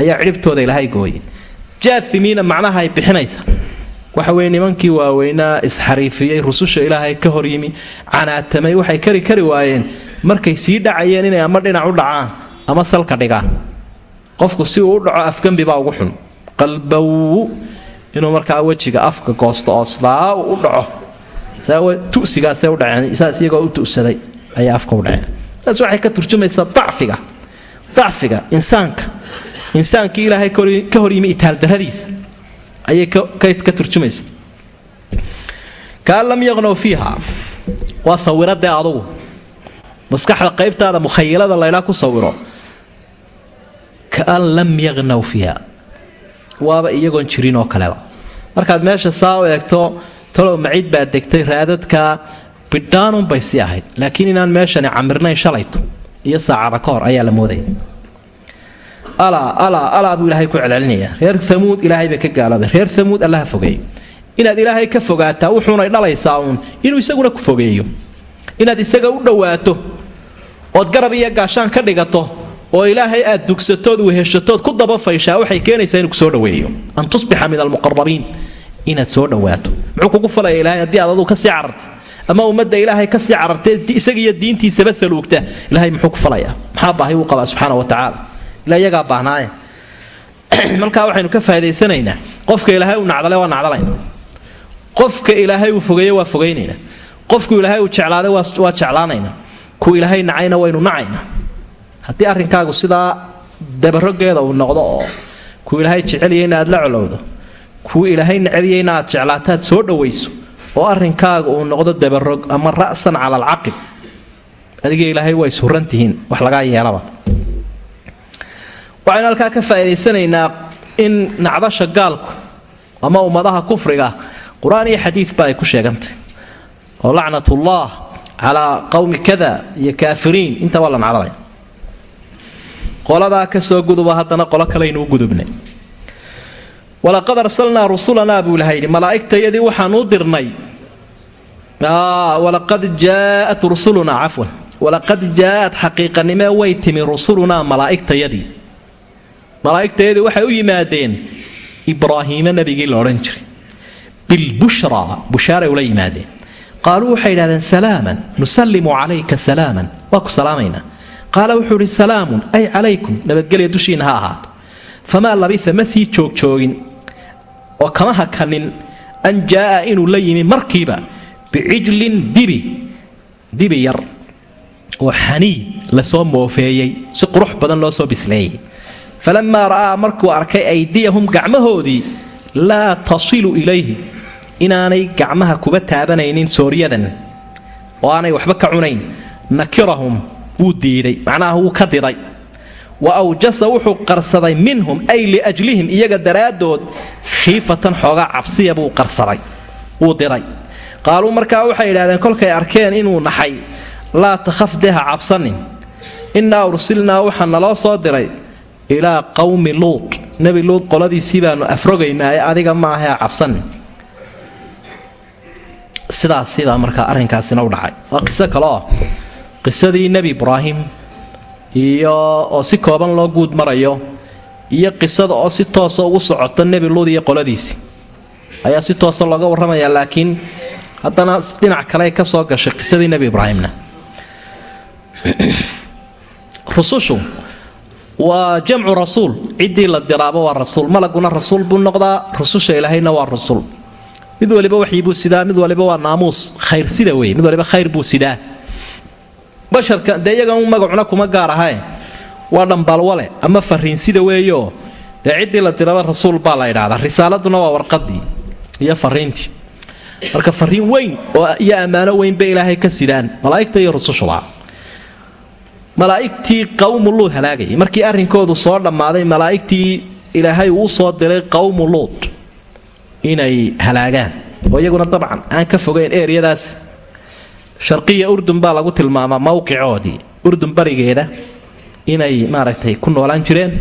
ayaa cidhibtooda ilaahay gooye jaahimiina macnaha ay bixinaysa. Waxa weye nimankii waaweynaa isxariifiyey rususha ilaahay ka hor yimi canaatamay waxay kari kari waayeen. Markay sii dhacayeen inay ama dhinac u dhacaan ama salka dhigaan. Qofku si uu u dhaco afgembi baa ugu xun. Qalbow inuu markaa wejiga afka goosto oo sidaa uu u dhaco. Tusigaasay u dhaceen saas iyagoo u tu'saday ayaa afka u dhaceen. Taas waxay ka turjumaysaa dacfiga. Dacfiga insaanka insaankii ilaahay ka hor yimi itaaldarradiisa ayay ka turjumaysa. Kaan lam yaqnow fiiha waa sawiradee adugu. Maskaxda qaybtaada mukhayilada laydhaa ku sawiro. Kaan lam yaqnow fiiha waaba iyagoon jirin oo kaleba. Markaad meesha saa u eegto talow macid baa degtay raadadka bidhaanunbay sii ahayd. Laakiin inaan meeshani camirnayn shalayto iyo saacada ka hor ayaa la moodaya alaa buu ilaahay ku celcelinaya. Reer amuud ilaahay bay ka gaaloobeen reer amuud allaha fogeeyo inaad ilaahay ka fogaataa wuxuunay dhalaysaa uun inuu isaguna ku fogeeyo. Inaad isaga u dhowaato ood garab iyo gaashaan ka dhigato oo ilaahay aad dugsatood weheshatood ku dabafayshaa waxay keenaysaa inuu ku soo dhaweeyo an tusbixa min almuqarabiin inaad soo dhowaato. Muxuu kugu falaya ilahay haddii aad aduu ka sii cararta ama ummadda ilaahay ka sii carartay isagiiyo diintiisaba saluugta? Ilahay muxuu ku falayaa maxaa baahi uu qabaa subxaana wa tacaala ila iyagaa baahnaaye markaa waxaynu ka faaidaysanaynaa qofka ilaahay uu nacdale waa nacdalayna qofka ilaahay uu fogeeye waa fogaynayna qofku ilaahay uu jeclaaday waa jeclaanayna ku ilaahay nacayna waynu nacayna. Haddii arrinkaagu sidaa dabarogeeda uu noqdo oo ku ilaahay jecelya in aad la colowdo kuwa ilaahay nacabiya in aad jeclaataad soo dhowayso oo arrinkaaga uu noqdo dabarog ama ra'san cala alcaqib ilaahay waa ishurantihiin wax lagaa yeelaba waxaynu halkaa ka faa'idaysanaynaa in nacdasha gaalku ama ummadaha kufriga qur'aan iyo xadiidba ay ku sheegantay. Oo lacnatullah calaa qowmi kada iyo kaafiriin. Inta waa la nacdalay qoladaa ka soo guduba haddana qolo kaleynuu gudubnay. Walaqad arsalnaa rusulanaa buu ilaha yidhi malaa'igtayadii waxaan u dirnay. Walaqad jaaat rusulunaa cafwan. Walaqad jaaat xaqiiqanimee way timi rusulunaa malaa'igtayadii malaa'igtayadii waxay u yimaadeen ibraahiime nabigii la odhan jiray. Bilbushraa bushaaray ula yimaadeen. Qaaluu waxay yidhahdeen salaaman nusallimu calayka salaaman. Waa ku salaamaynaa. Qaala wuxuu idhi salaamun ay calaykum. Nabadgelya dushiinna ha ahaato famaa labisa ma sii joogjoogin oo kama hakanin. An jaa'a inuu la yimi markiiba bicijlin dibi dibi yar oo xaniid la soo moofeeyey si qurux badan loo soo bisleeyey falammaa ra'aa markuu arkay aydiyahum gacmahoodii laa tasilu ilayhi inaanay gacmaha kuba taabanaynin sooryadan oo aanay waxba ka cunayn nakirahum wuu diiday. macnaha wuu ka diday wa awjasa wuxuu qarsaday minhum ay liajlihim iyaga daraaddood khiifatan xoogaa cabsiya buu qarsaday wuu diday qaaluu markaa waxay yidhahdeen kolkay arkeen inuu naxay laa takhaf deha cabsanin innaa ursilnaa waxaa naloo soo diray ilaa qawmi luut. Nebi luut qoladiisii baanu afrogaynaa ee adiga maahae cabsanin sidaasibaa markaa arrinkaasina u dhacay. Waa qiso kale oo qisadii nebi ibraahim iyo oo si kooban loo guud marayo iyo qisada oo si toosa ugu socota nebi luud iyo qoladiisii ayaa si toosa looga warramaya laakiin haddana dhinac kale ka soo gashay qisadii nebi ibraahimna waa jamcu rasuul. Ciddii la diraaba waa rasuul. Malaguna rasuul buu noqdaa. Rususha ilaahayna waa rusul mid waliba waxyibuu sidaa mid waliba waa naamuus. Khayr sida wey mid waliba khayr buu sidaa. Basharka dee iyagan magacuna kuma gaar ahae waa dhambalwale ama fariinsida weeyo. Dee ciddii la diraba rasuul baa la ydhahdaa risaaladuna waa warqadii iyo fariintii marka fariin weyn oo iyo ammaano weyn bay ilaahay ka sidaan. Malaa'igta iyo rusushuba malaa'igtii qawmu luud halaagayay markii arrinkoodu soo dhammaaday malaa'igtii ilaahay uu soo diray qawmu luud inay halaagaan. Oo iyaguna dabcan aan ka fogeyn eeryadaas sharqiya urdun baa lagu tilmaamaa mowqicoodii urdun barigeeda inay maaragtay ku noolaan jireen.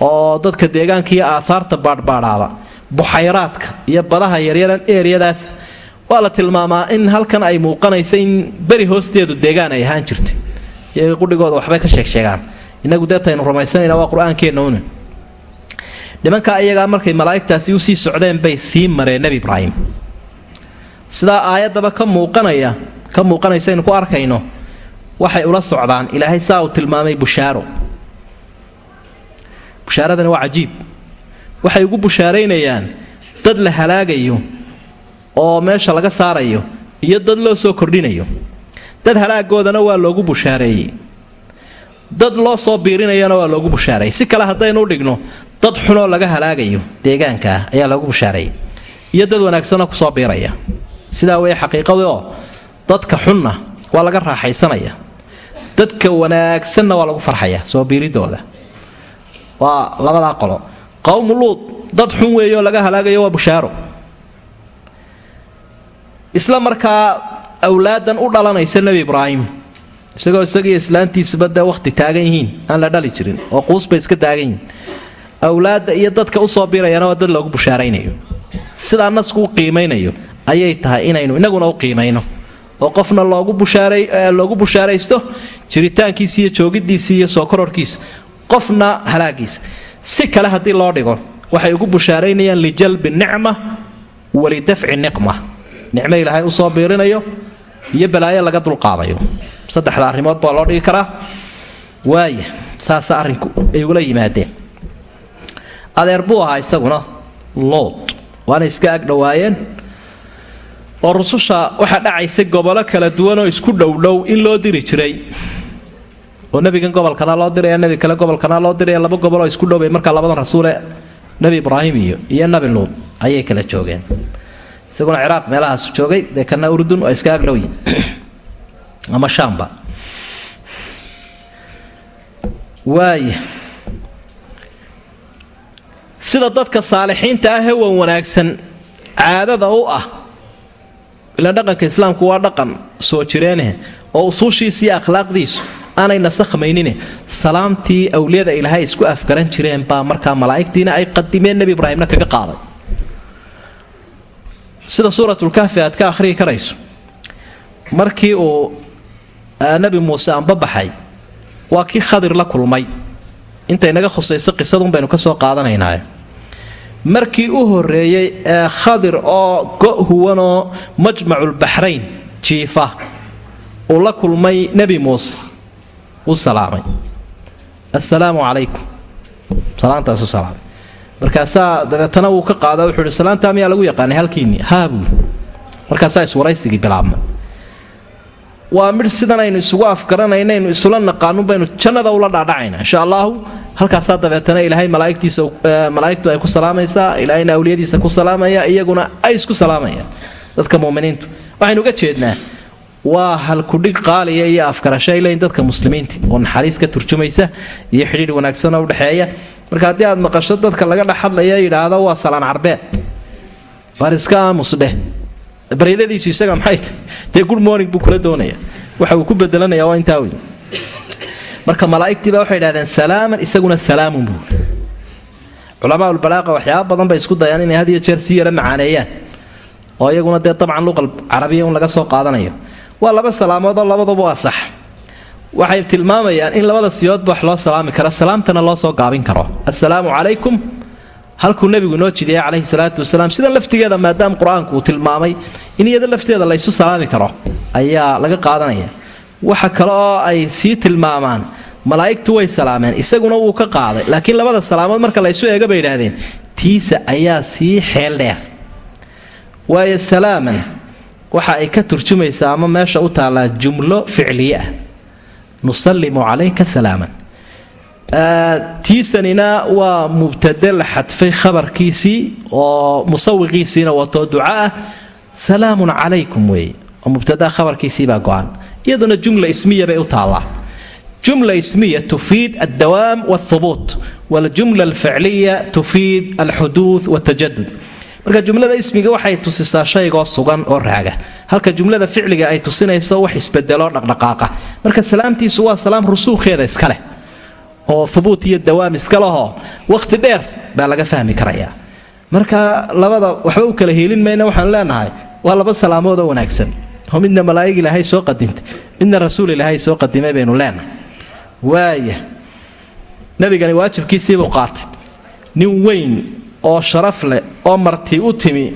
Oo dadka deegaanka iyo aahaarta baadhbaadhaaba buxayraadka iyo badaha yaryaran eeryadaas waa la tilmaamaa in halkan ay muuqanaysa in beri hoosteedu deegaan ay ahaan jirtay iyaga qudhigooda waxbay ka sheegsheegaan. Inagu deetaynu rumaysanayna waa qur'aankeenna una nimankaa iyagaa markay malaa'igtaasi u sii socdeen bay sii mareen nebi ibraahim. Sidaa aayaddaba ka muuqanaya ka muuqanaysaynu ku arkayno waxay ula socdaan ilaahay saa uu tilmaamay bushaaro. Bushaaradani waa cajiib. Waxay ugu bushaaraynayaan dad la halaagayo oo meesha laga saarayo iyo dad loo soo kordhinayo dad halaagoodana waa loogu bushaareeyey. Dad loo soo biirinayana waa loogu bushaareeyey. Si kale haddaynu dhigno dad xunoo laga halaagayo deegaanka ah ayaa loogu bushaareeyey. Iyo dad wanaagsanoo ku soo biiraya. Sidaa weeye xaqiiqadii oo dadka xunna waa laga raaxaysanaya. Dadka wanaagsanna waa lagu farxaya soo biiridooda. Waa labadaa qolo. Qowmu luud dad xun weeyo laga halaagayo waa bushaaro. Isla markaa awlaadan u dhalanaysa nebi ibraahim. Isagoo isagii islaantiisuba dee wakhti taagan yihiin aan la dhali jirin oo quusbay iska taagan yihiin. Awlaadda iyo dadka u soo birayana waa dad loogu bushaaraynayo. Sidaa nasku u qiimaynayo ayay tahay inaynu inaguna u qiimayno. Oo qofna loogu bushaaraysto jiritaankiisa iyo joogidiisa iyo soo kororkiisa qofna halaagiisa. Si kale haddii loo dhigo waxay ugu bushaaraynayaan lijalbi nicma walidafci niqma nicmo ilaahay u soo biirinayo iyo balaayo laga dulqaadayo. Saddexda arrimood baa loo dhigi karaa waaya saasa arrinku ay ugula yimaadeen. Adeer buu ahaa isaguna lood. Waana iska agdhowaayeen oo rususha waxaa dhacaysa gobolo kala duwanoo isku dhowdhow in loo diri jiray. Oo nebigan gobolkana loo diraya nebi kale gobolkana loo diraya laba goboloo isku dhowbay markaa labadan rasuule nebi ibraahim iyo iyo nebi luud ayay kala joogeen isaguna ciraaq meelahaasu joogay dee kana urdun waa iska agdhowyi ama shaamba. Waaya sida dadka saalixiinta ah ee wan wanaagsan caadada u ah ila dhaqanka islaamku waa dhaqan soo jireeneh oo usuushiisa iyo akhlaaqdiisu aanay nasakhmaynine salaamtii awliyada ilaahay isku afgaran jireen baa markaa malaa'igtiina ay qadimeen nebi ibraahimna kaga qaaday sida suuratulkahfi aad ka akhriyi karayso. Markii uu nebi muuse anbabaxay waa kii khadir la kulmay. Intay naga khusayso qisadun baynu ka soo qaadanaynaa markii u horeeyey ee khadir oo go' huwanoo majmaculbaxrayn jiifa uu la kulmay nebi muuse u salaamay. Assalaamu calaykum salaantaasu salaamay markaasaa dabeetana wuu ka qaada wuxuu ihi salaantaa miyaa lagu yaqaanay? Halkiinni haabuu markaasaa iswaraysigii bilaabmay waa midh sidan aynu isugu afgaranaynaynu isula naqaanu baynu jannada ula dhaadhacayna insha allahu halkaasaa dabeetana ilaahay malaaigtiisa malaa'igtu ay ku salaamaysaa ilaahayna awliyadiisa ku salaamaya iyaguna ay isku salaamayaan dadka muminiintu. Waxaynu uga jeednaa waa halkudhig qaaliya iyo afgarasho ay leeyiin dadka muslimiinta oo naxariis ka turjumaysa iyo xidhiidh wanaagsanoo udhexeeya marka haddii aad maqasho dadka laga dhex hadlaya yidhaahdo waa salaan carbeed waar iska aamusdheh baryadadiisu isaga maxay tahy dee good morning buu kula doonaya waxa uu ku bedelanaya waa intaa wey marka malaa'igtiiba waxay idhahdeen salaaman isaguna salaamun buu. Culamaaulbalaaqa waxyaaba badan bay isku dayaan inay had iyo jeer sii yara macaaneeyaan oo iyaguna dee dabcan luqal carabiya un laga soo qaadanayo. Waa laba salaamoodoo labaduba waa sax waxay tilmaamayaan in labada siyoodba wax loo salaami karo salaamtana loo soo gaabin karo. Assalaamu calaykum. Halkuu nebigu inoo jidiyay calayhi salaatu wasalaam. Sidan laftigeeda maadaama qur'aanku uu tilmaamay in iyada lafteeda laysu salaami karo ayaa laga qaadanaya. Waxa kale oo ay sii tilmaamaan malaa'igtu way salaameen isaguna wuu ka qaaday. Laakiin labada salaamood marka laysu eega bay idhaahdeen tiisa ayaa sii xeel dheer. Waayo salaaman waxa ay ka turjumaysaa ama meesha u taallaa jumlo ficliye ah nusallimu calayka salaaman. Tiisanina waa mubtade la xadfay khabarkiisii oo musawiqiisiina watoo duca ah salaamun calaykum weeye. Oo mubtadaa khabarkiisiibaa go-an. Iyaduna jumla ismiya bay u taallaa. Jumla ismiya tufiid aldawaam walhubuut waljumla alficliya tufiid alxuduud waltajadud marka jumlada ismiga waxay tusisaa shaygoo sugan oo raaga halka jumlada ficliga ay tusinayso wax isbedeloo dhaqdhaqaaqa. Marka salaamtiisu waa salaam rusuukheeda iskaleh oo hubuut iyo dawaam iskalehoo wakhti dheer baa laga fahmi karayaa. Marka labada waxba u kala hiilin mayna waxaan leenahay waa laba salaamoodoo wanaagsan. Oo midna malaa'ig ilaahay soo qadintay midna rasuul ilaahay soo qadimay baynu leenahay. Waaya nabigani waajibkiisiibuu qaatay. Nin weyn oo sharaf leh oo marti u timi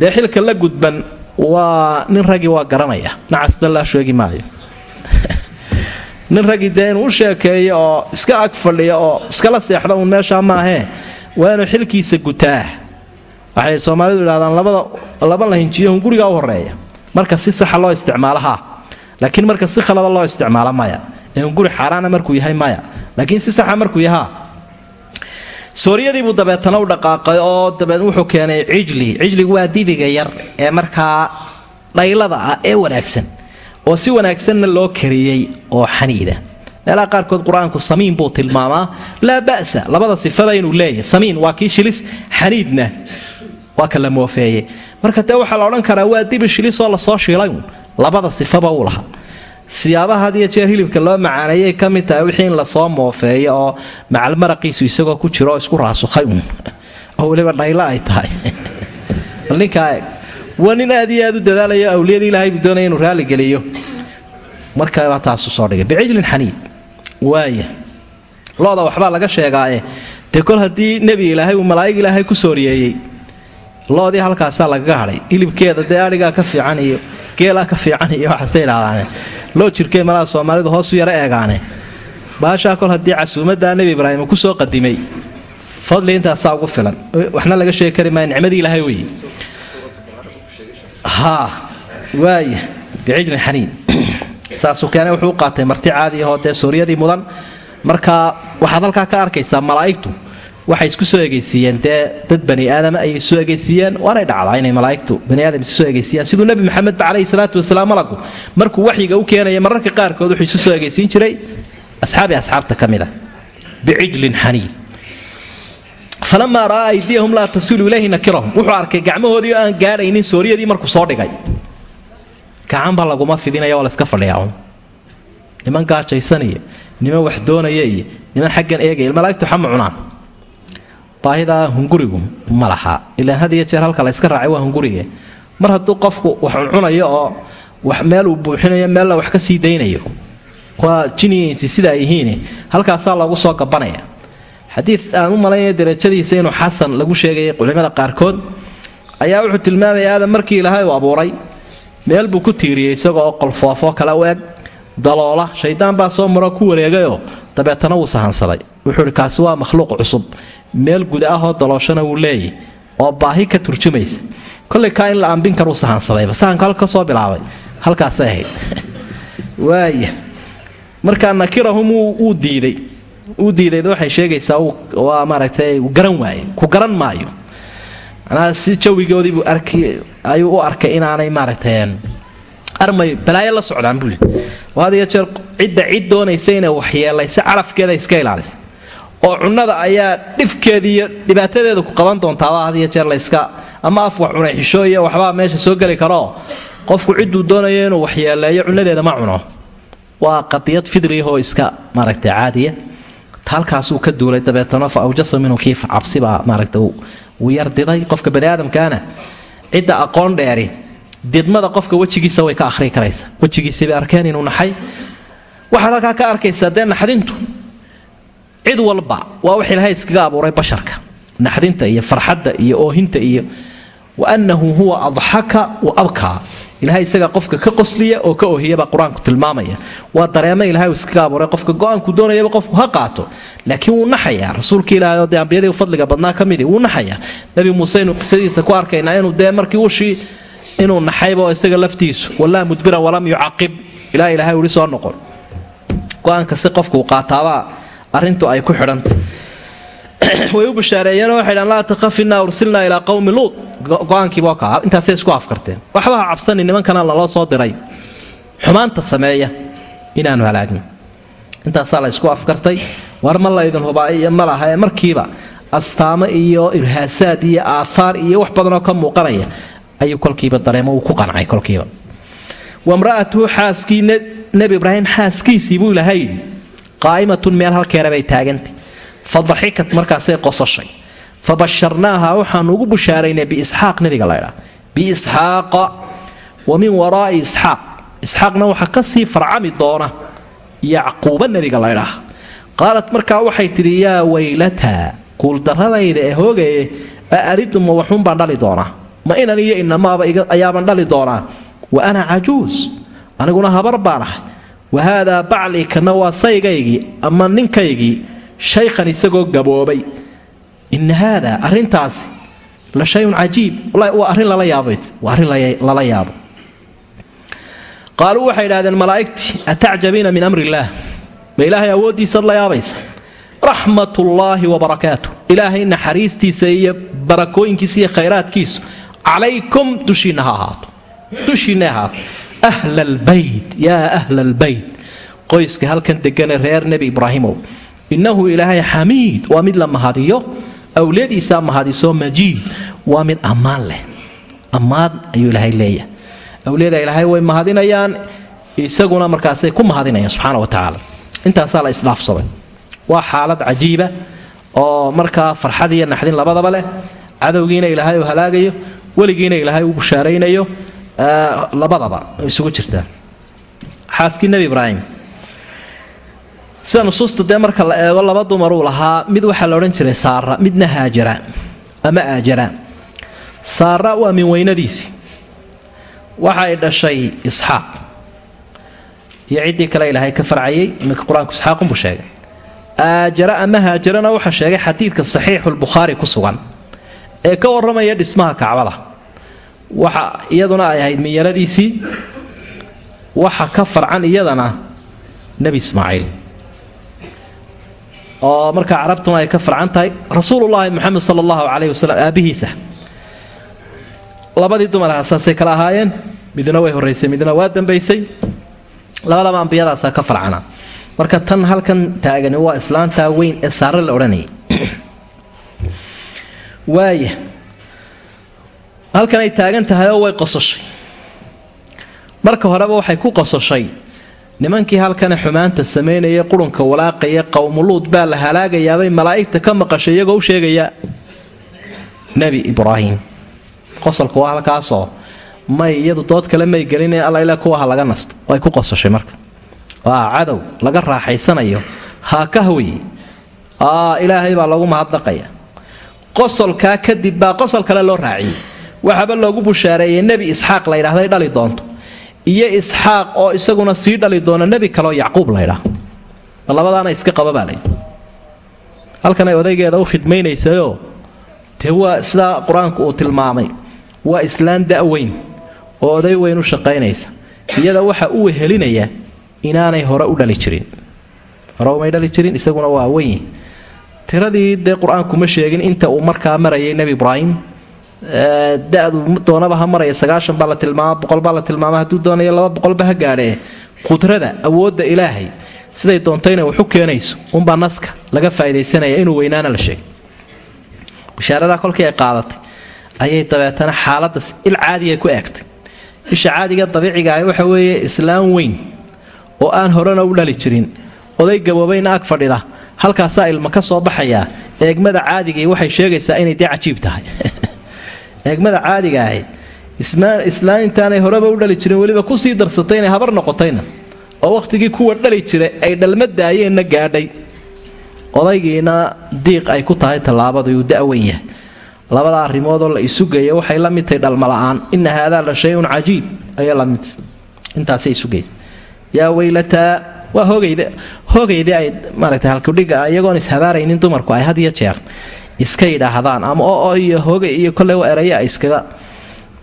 dee xilka la gudban waa nin raggii waa garanaya. Nacasna laa sheegi maayo. Nin raggii dee inuu u sheekeeyo oo iska ag fadhiya oo iskala seexda uun meeshaa maahee waa inuu xilkiisa gutaa. Waxay soomaalidu idhahdaan labada laba la hinjiyahun gurigaa u horreeya marka si saxa loo isticmaalo haa. Laakiin marka si khalada loo isticmaalo maya. Guri xaaraana markuu yahay maya. Laakiin si saxa markuu yahaa sooriyadiibuu dabeetana u dhaqaaqay oo dabeed wuxuu keenay cijli. Cijligu waa dibiga yar ee markaa dhaylada ah ee wanaagsan oo si wanaagsanna loo kariyey oo xaniida. Meelaha qaarkood qur'aanku samiin buu tilmaamaa. Laa ba'sa labada sifaba inuu leeyahay. Samiin waa kii shilis xaniidna waa ka la moofeeyey. Marka dee waxaa la odhan karaa waa dibi shilisoo la soo shiilay labada sifaba uu lahaa siyaabaha had iyo jeer hilibka loo macaaneeyay ka mid tahay wixii in la soo moofeeyo oo macalmaraqiisu isagoo ku jiro oo isku raasukhay uun oo weliba dhaylo ay tahay. Ninkaa eeg waa nin aad iyo aad u dadaalayo awliyada ilaahay buu doonaya inuu raalligeliyo markabaa taasu soo dhigay. Bicijlin xaniid waaya looda waxbaa laga sheegaae dee kol haddii nebi ilaahay uu malaa'ig ilaahay ku sooriyeeyey loodii halkaasaa lagaga hadhay. Hilibkeeda dee adhigaa ka fiican iyo geelaa ka fiican iyo waxaase idhahdaane loo jirkay malaha soomaalidu hoosu yaro eegaane. Baashaa kol haddii casuumaddaa nebi ibraahim uu ku soo qadimay fadli intaasaa ugu filan. Waxna laga sheegi kari maaya nicmadii ilaahay weeye. Haa waaya bicijlin xaniid saasuu keenay wuxuu u qaatay marti caadi ahoo dee mudan. Marka waxaad halkaa ka arkaysaa malaa'igtu waxay isku soo egaysiiyeen dee dad bani aadama ayay soo egaysiiyeen waanay dhacdaa inay malaa'igtu bani aadam isu soo egaysiiyaan siduu nebi maxamedba calayhi salaatu wasalaam malagu markuu waxyiga u keenaya mararka qaarkood wuxuu isu soo egaysiin jiray. Asxaabi asxaabta ka mid a bicijlin xaniid falamaa ra'aa aydiyahum laa tasilu ilayhi nakirahum. Wuxuu arkay gacmahoodii oo aan gaadhaynin sooriyadii markuu soo dhigay. Gacanba laguma fidinaya oo layska fadhiyaa niman gaajaysanaya niman wax doonaya iyo niman xaggan eegaya. Malaa'igtu xama cunaan baahidaa hungurigu ma laha ilaan had iyo jeer halka la yska raacay waa hungurige. Mar hadduu qofku wax cuncunayo oo wax meel uu buuxinayo meella wax ka sii daynayo waa jinigiisi sidaa yihiin halkaasaa loogu soo gabanaya xadiid aan u malaynaya darajadiisa inuu xasan lagu sheegayay culimmada qaarkood ayaa wuxuu tilmaamaya aadam markii ilaahay uu abuuray meel buu ku tiiriyey isagoo qolfoofoo kale u eg daloola shaydaan baa soo maro ku wareegayoo dabeetana wuu sahansaday wuxuu ihi kaasi waa makhluuq cusub. Meel guda ahoo dalooshana wuu leeyahy. Oo baahi ka turjumaysa. Kollay kaa in la ambin karuu sahansadayba sahanku halka soo bilaabay. Halkaasay ahayd waaya markaa nakirahum wuu diiday. Uu diidayd waxay sheegaysaa waa maaragtay uu garan waaye ku garan maayo. Macnaha si jawigoodiibuu arki ayuu u arkay inaanay maaragtay armay balaayo la socdaan buuli had iyo jeer cidda cid doonaysa inay waxyeelaysa calafkeeda iska ilaalisa oo cunnada ayaa dhifkeeda iyo dhibaatadeeda ku qaban doontaaba had jeer layska ama af wax cunay xisho iyo waxbaa meesha soo geli karoo qofku cidduu doonayo inuu waxyeeleeyo cunnadeeda ma cuno. Waa qadiyad fidriyahoo iska maaragtay caadiya. Halkaasuu ka duulay dabeetana fa awjasa minhu kiif cabsibaa maaragta uu yardiday qofka bani aadamkaana. Cidda aqoon dheeri didmada qofka wejigiisa way ka ahrii karaysa. Wejigiisibay arkeen inuu naxay. Waxaad halkaa ka arkaysaa dee naxdintu cid walba waa wax ilaahay iskaga abuuray basharka naxdinta iyo farxadda iyo oohinta iyo wa huwa adxaka wa ilahay isagaa qofka ka qosliya oo ka oohiyabaa qur'aanku tilmaamaya. Waa dareemo ilahay iskaga abuuray qofka go'aanku doonayaba qofku ha qaato. Laakiin wuu naxayaa rasuulka ilaahay oo dee ambiyadii fadliga badnaa ka midii wuu naxayaa nebi muuse aynu qisadiisa ku arkaynaa inuu dee markii ushii inuu naxayba oo isaga laftiisu walaa mudbiran walam yucaqib. Ilaa ilahay weli soo noqon. Go'aanka si qofkuu qaataabaa arrintu ay ku xidhantay way u bashaareeyeen waxay dhaan laa takhaf innaa ursilnaa ilaa qowmi luud go'aankiiba kaa intaasay isku afkarteen waxba ha cabsani nimankana laloo soo diray. Xumaanta sameeya inaanu halaagno intaasaa la isku afkartay war ma laydin hubaa iyo ma laha. Ee markiiba astaamo iyo irhaasaad iyo aathaar iyo wax badanoo ka muuqanaya ayuu kolkiiba dareemo. Uu ku qancay kolkiiba. Wamra'atuhu xaaskii nebi ibraahim xaaskiisii buu ilahay yidhi qaa'imatun meel halkeena bay taagantay fa daxikat markaasay qosashay. Fa basharnaaha ugu bushaaraynay biisxaaq nebiga laydhaa biisxaaqa wa waraa'i isxaaq. Isxaaqna waxaa ka sii farcami doona yacquuba nebiga laydhaah qaalat markaa waxay tidhi yaa weylataa kuuldaradayda ee hoogaye a aridu ma waxuun baan dhali doonaa? Ma inan iyo inamaaba ayaabaan dhali doonaa? Wa ana cajuus aniguna habar baan ahay wa haadaa baclii kana waa saygaygii ama ninkaygii shaykhan isagoo gaboobay. Ina haada arrintaasi la shayun cajiib. Waa arrin lala yaabay waa arrin lala yaabo. Qaaluu waxay idhahdeen malaa'igtii atacjabiina min amri illaah ma ilaahay awooddiisaad la yaabaysa. Raxmatullaahi wa barakaatu ilaahay naxariistiisa iyo barakooyinkiisa iyo khayraadkiisu calaykum dushiinna ha ahaato. Dushiinna ahaato ahla albayt yaa ahla albayt qoyska halkan deganee reer nebi ibraahimow innahu ilaahay xamiid waa mid la mahadiyo awliyadiisaa mahadiso majiid waa mid ammaan leh. Ammaan ayuu ilaahay leeyahay. Awliyada ilaahay way mahadinayaan isaguna markaasay ku mahadinayaan subxaana wa tacaala intaasaa la isdhaafsaday. Waa xaalad cajiiba oo markaa farxad iyo naxdin labadaba leh. Cadowgiina ilaahay uu halaagayo weligiina ilaahay uu bushaaraynayo labadaba isugu jirtaa xaaskii nebi ibraahim. Sida nusuusta marka la eego laba dumaruu lahaa mid waxaa la odhan jiray saara midna haajara ama aajara. Saara waa min weynadiisii waxa ay dhashay isxaaq. Iyo ciddii kale ilaahay ka farcayay iminka qur'aanku isxaaqunbuu sheegay. Aajara ama haajarana waxaa sheegay xadiidka saxiixulbukhaari ku sugan ee ka warramaya dhismaha kacbada waxa iyaduna ay ahayd minyaradiisii waxa ka farcan iyadana nebi ismaaciil. Oo markaa carabtuna ay ka farcan tahay rasuulullaahi moxamed sala allahu calayhi wasalam aabbihiisa labadii dumaraha saasay kala ahaayeen midna way horraysay midna waa dambaysay. Labadaba ambiyadaasaa ka farcana. Marka tan halkan taagani waa islaantaa weyn ee saare la odhanayay. Waaya halkanay taagan tahay oo way qososhay. Marka horeba waxay ku qososhay. Nimankii halkana xumaanta samaynaya qurunka walaaqaya qowmuluud baa la halaagayaabay malaa'igta ka maqashay iyagoo u sheegaya nebi ibraahim qosolku waa halkaasoo. May iyadu dood kale may gelinee alla ilaa kuwaha laga nasta. Ay ku qososhay marka. Waa cadow laga raaxaysanayo. Haakahwey ilaahay baa lagu mahadnaqaya. Qosolkaa kadib baa qosol kale loo raaciyey waxaaba loogu bushaareeyey nebi isxaaq la ydhahday dhali doonto. Iyo isxaaq oo isaguna sii dhali doona nebi kaleo yacquub laydhaa labadaana iska qababaalay halkanay odaygeeda u khidmaynaysayoo dee waa sidaa qur'aanku uu tilmaamay waa islaan da'weyn oo oday weyn u shaqaynaysa. Iyada waxa u wehelinaya inaanay hore u dhali jirin. Hore umay dhali jirin isaguna waa weyn. Tiradii dee qur'aanku ma sheegin inta uu markaa marayay nebi ibraahim dadu doonaba ha maraya sagaashan baa la tilmaama boqol baa la tilmaama hadduu doonayo laba boqolba ha gaadhee qudrada awoodda ilaahay siday doontayna waxu keenayso unbaa naska laga faa'idaysanaya inuu weynaana la sheegay. Bishaaradaa kolkii ay qaadatay ayay dabeetana xaaladda il caadiga ku eegtay. Isha caadiga dabiiciga ah waxa weeye islaam weyn oo aan horena u dhali jirin oday gaboobayna ag fadhida halkaasaa ilma ka soo baxayaa eegmada caadigii waxay sheegaysaa inay dee cajiib tahay eegmada caadiga ahi islaan intaanay horeba u dhali jirin weliba ku sii darsatay inay habar noqotayna oo wakhtigii kuwa dhali jiray ay dhalma daayeenna gaadhay. Odaygiina diiq ay ku tahay tallaabadu uu da'wan yahay. Labada arrimoodoo la isugaya waxay la midtahay dhalmala'aan ina haadaa la shay-un cajiib ayay la midtay intaasay isugaysa yaa weylataa waa hogayda hogaydii ay maaragtay halkudhiga iyagoon ishabaaraynin dumarku ay had iyo jeer iska yidhaahdaan ama oo iyo hogay iyo kolley eraya ay iskaga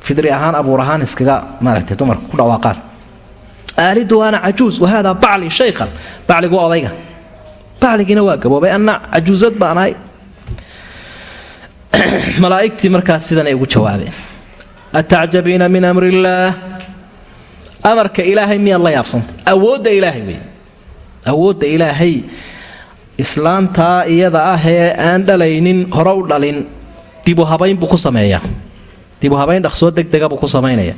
fidri ahaan abuur ahaan iskaga maaragtay dumarka ku dhawaaqaan. Aalidu ana cajuus wahaadaa bacli shaykhan bacligu waa odayga. Bacligiina waa gaboobay anna cajuusad baan ahay. Malaa'igtii markaas sidan ay ugu jawaabeen. Atacjabiina min amri illaah amarka ilaahay miyaad la yaabsanta awoodda ilaahay wey awoodda ilaahay islaantaa iyada ah ee aan dhalaynin hore u dhalin dibu habayn buu ku sameeyaa. Dibu habayn dhaqsoo degdega buu ku samaynaya.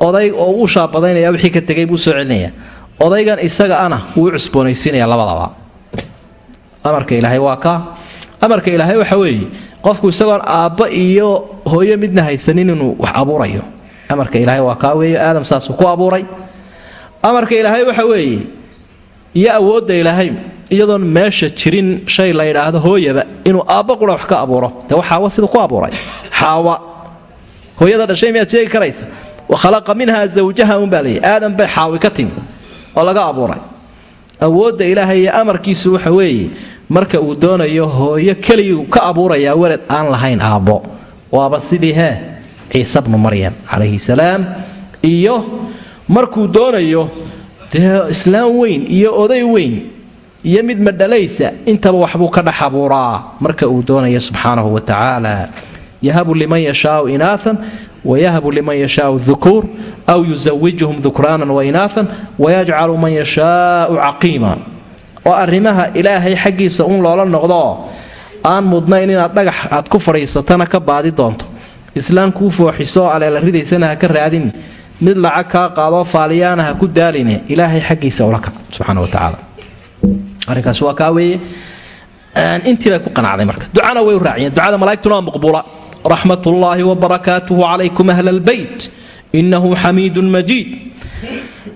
Oday oo uu shaabadaynaya wixii ka tegay buu soo celinaya. Odaygan isaga ana wuu u cusboonaysiinaya labadaba. Amarka ilaahay waa kaa amarka ilaahay waxa weeye qofku isagoon aabba iyo hooyo midna haysanin inuu wax abuurayo. Amarka ilaahay waa kaa weeye aadam saasuu ku abuuray. Amarka ilaahay waxa weeye iyo awoodda ilaahay iyadoon meesha jirin shay la yidhaahdo hooyaba inuu aabba qura wax ka abuuro. Dee wax xaawa siduu ku abuuray? Xaawa. Hooyada dhashay miyaad sheegi karaysa wa khalaqa minha zawjaha unbaa leeyahy aadam bay xaawi ka timi oo laga abuuray. Awoodda ilaahay iyo amarkiisu waxa weeye marka uu doonayo hooyo keliguu ka abuurayaa weled aan lahayn aabbo. Waaba sidii hee? Ciise bnu maryam calayhi salaam. Iyo markuu doonayo dee islaam weyn iyo oday weyn iyo mid madhalaysa intaba waxbuu ka dhex abuuraa. Marka uu doonayo subxaanahu wa tacaala yahabu liman yashaau inaaan wayahabu liman yashaau dukuur aw yusawijuhum dukraanan wainaaan wayajcalu man yashaau caqiima. Oo arrimaha ilaahay xaggiisa un loola noqdooo aan mudnayn inaad dhagax aad ku fadhiisatana ka baadi doonto. Islaam kuu fooxisooo aleela ridaysana ha ka raadin. Mid lacag kaa qaadoo faaliyaana ha ku daaline ilaahay xaggiisa ula kac subxaana wa tacaala arrinkaas waa kaa weeye. Intii bay ku qanacday marka. Ducana way u raaciyeen. Ducada malaigtuna waa maqbuula raxmat ullaahi wabarakaatuhu calaykum ahla albeyt inahu xamiidun majiid.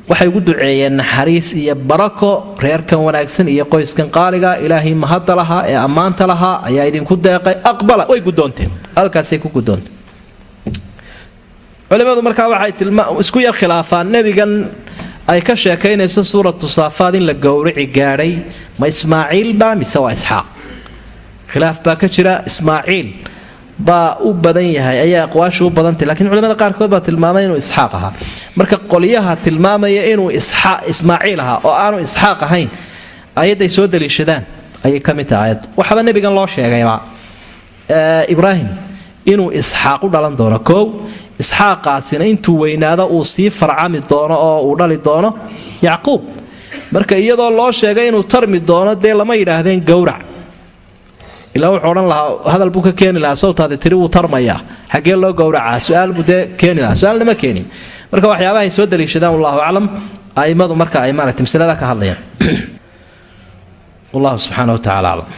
Waxay ugu duceeyeen naxariis iyo barako reerkan wanaagsan iyo qoyskan qaaliga. Ilaahay mahadda lahaa ee ammaanta lahaa ayaa idinku deeqay. Aqbala way gudoonteen halkaasay ku gudoonteen culimadu markaa waxay isku yar khilaafaan. Nebigan ay ka sheekaynayso suuratu saafaad in la gowrici gaadhay ma ismaaciil baa mise waa isxaaq? Khilaaf baa ka jira ismaaciil baa u badan yahay ayaa aqwaashu u badantay lakiin culimada qaarkood baa tilmaamay inuu isxaaq ahaa. Marka qolyaha tilmaamaya inuu ismaaciil ahaa oo aanu isxaaq ahayn ayadday soo daliishadaan ayay ka mid tahay ayaddu waxaaba nebigan loo sheegayba ibraahim inuu isxaaq u dhalan doono koow isxaaqaasina intuu weynaado uu sii farcami doono oo uu dhali doono yacquub. Marka iyadoo loo sheegay inuu tarmi doono dee lama yidhaahdeen gowrac. Ilaa wuxuu odhan lahaa hadal buu ka keeni lahaa sawtaadi tiri wuu tarmayaa xaggee loo gowracaa? Su'aal buu dee keeni lahaa. Su'aalna ma keenin. Marka waxyaabahay soo daliishadaan wallahu aclam a'immadu marka ay maaragtay masalada ka hadlayaan. Wallahu subxaana wa tacala aclam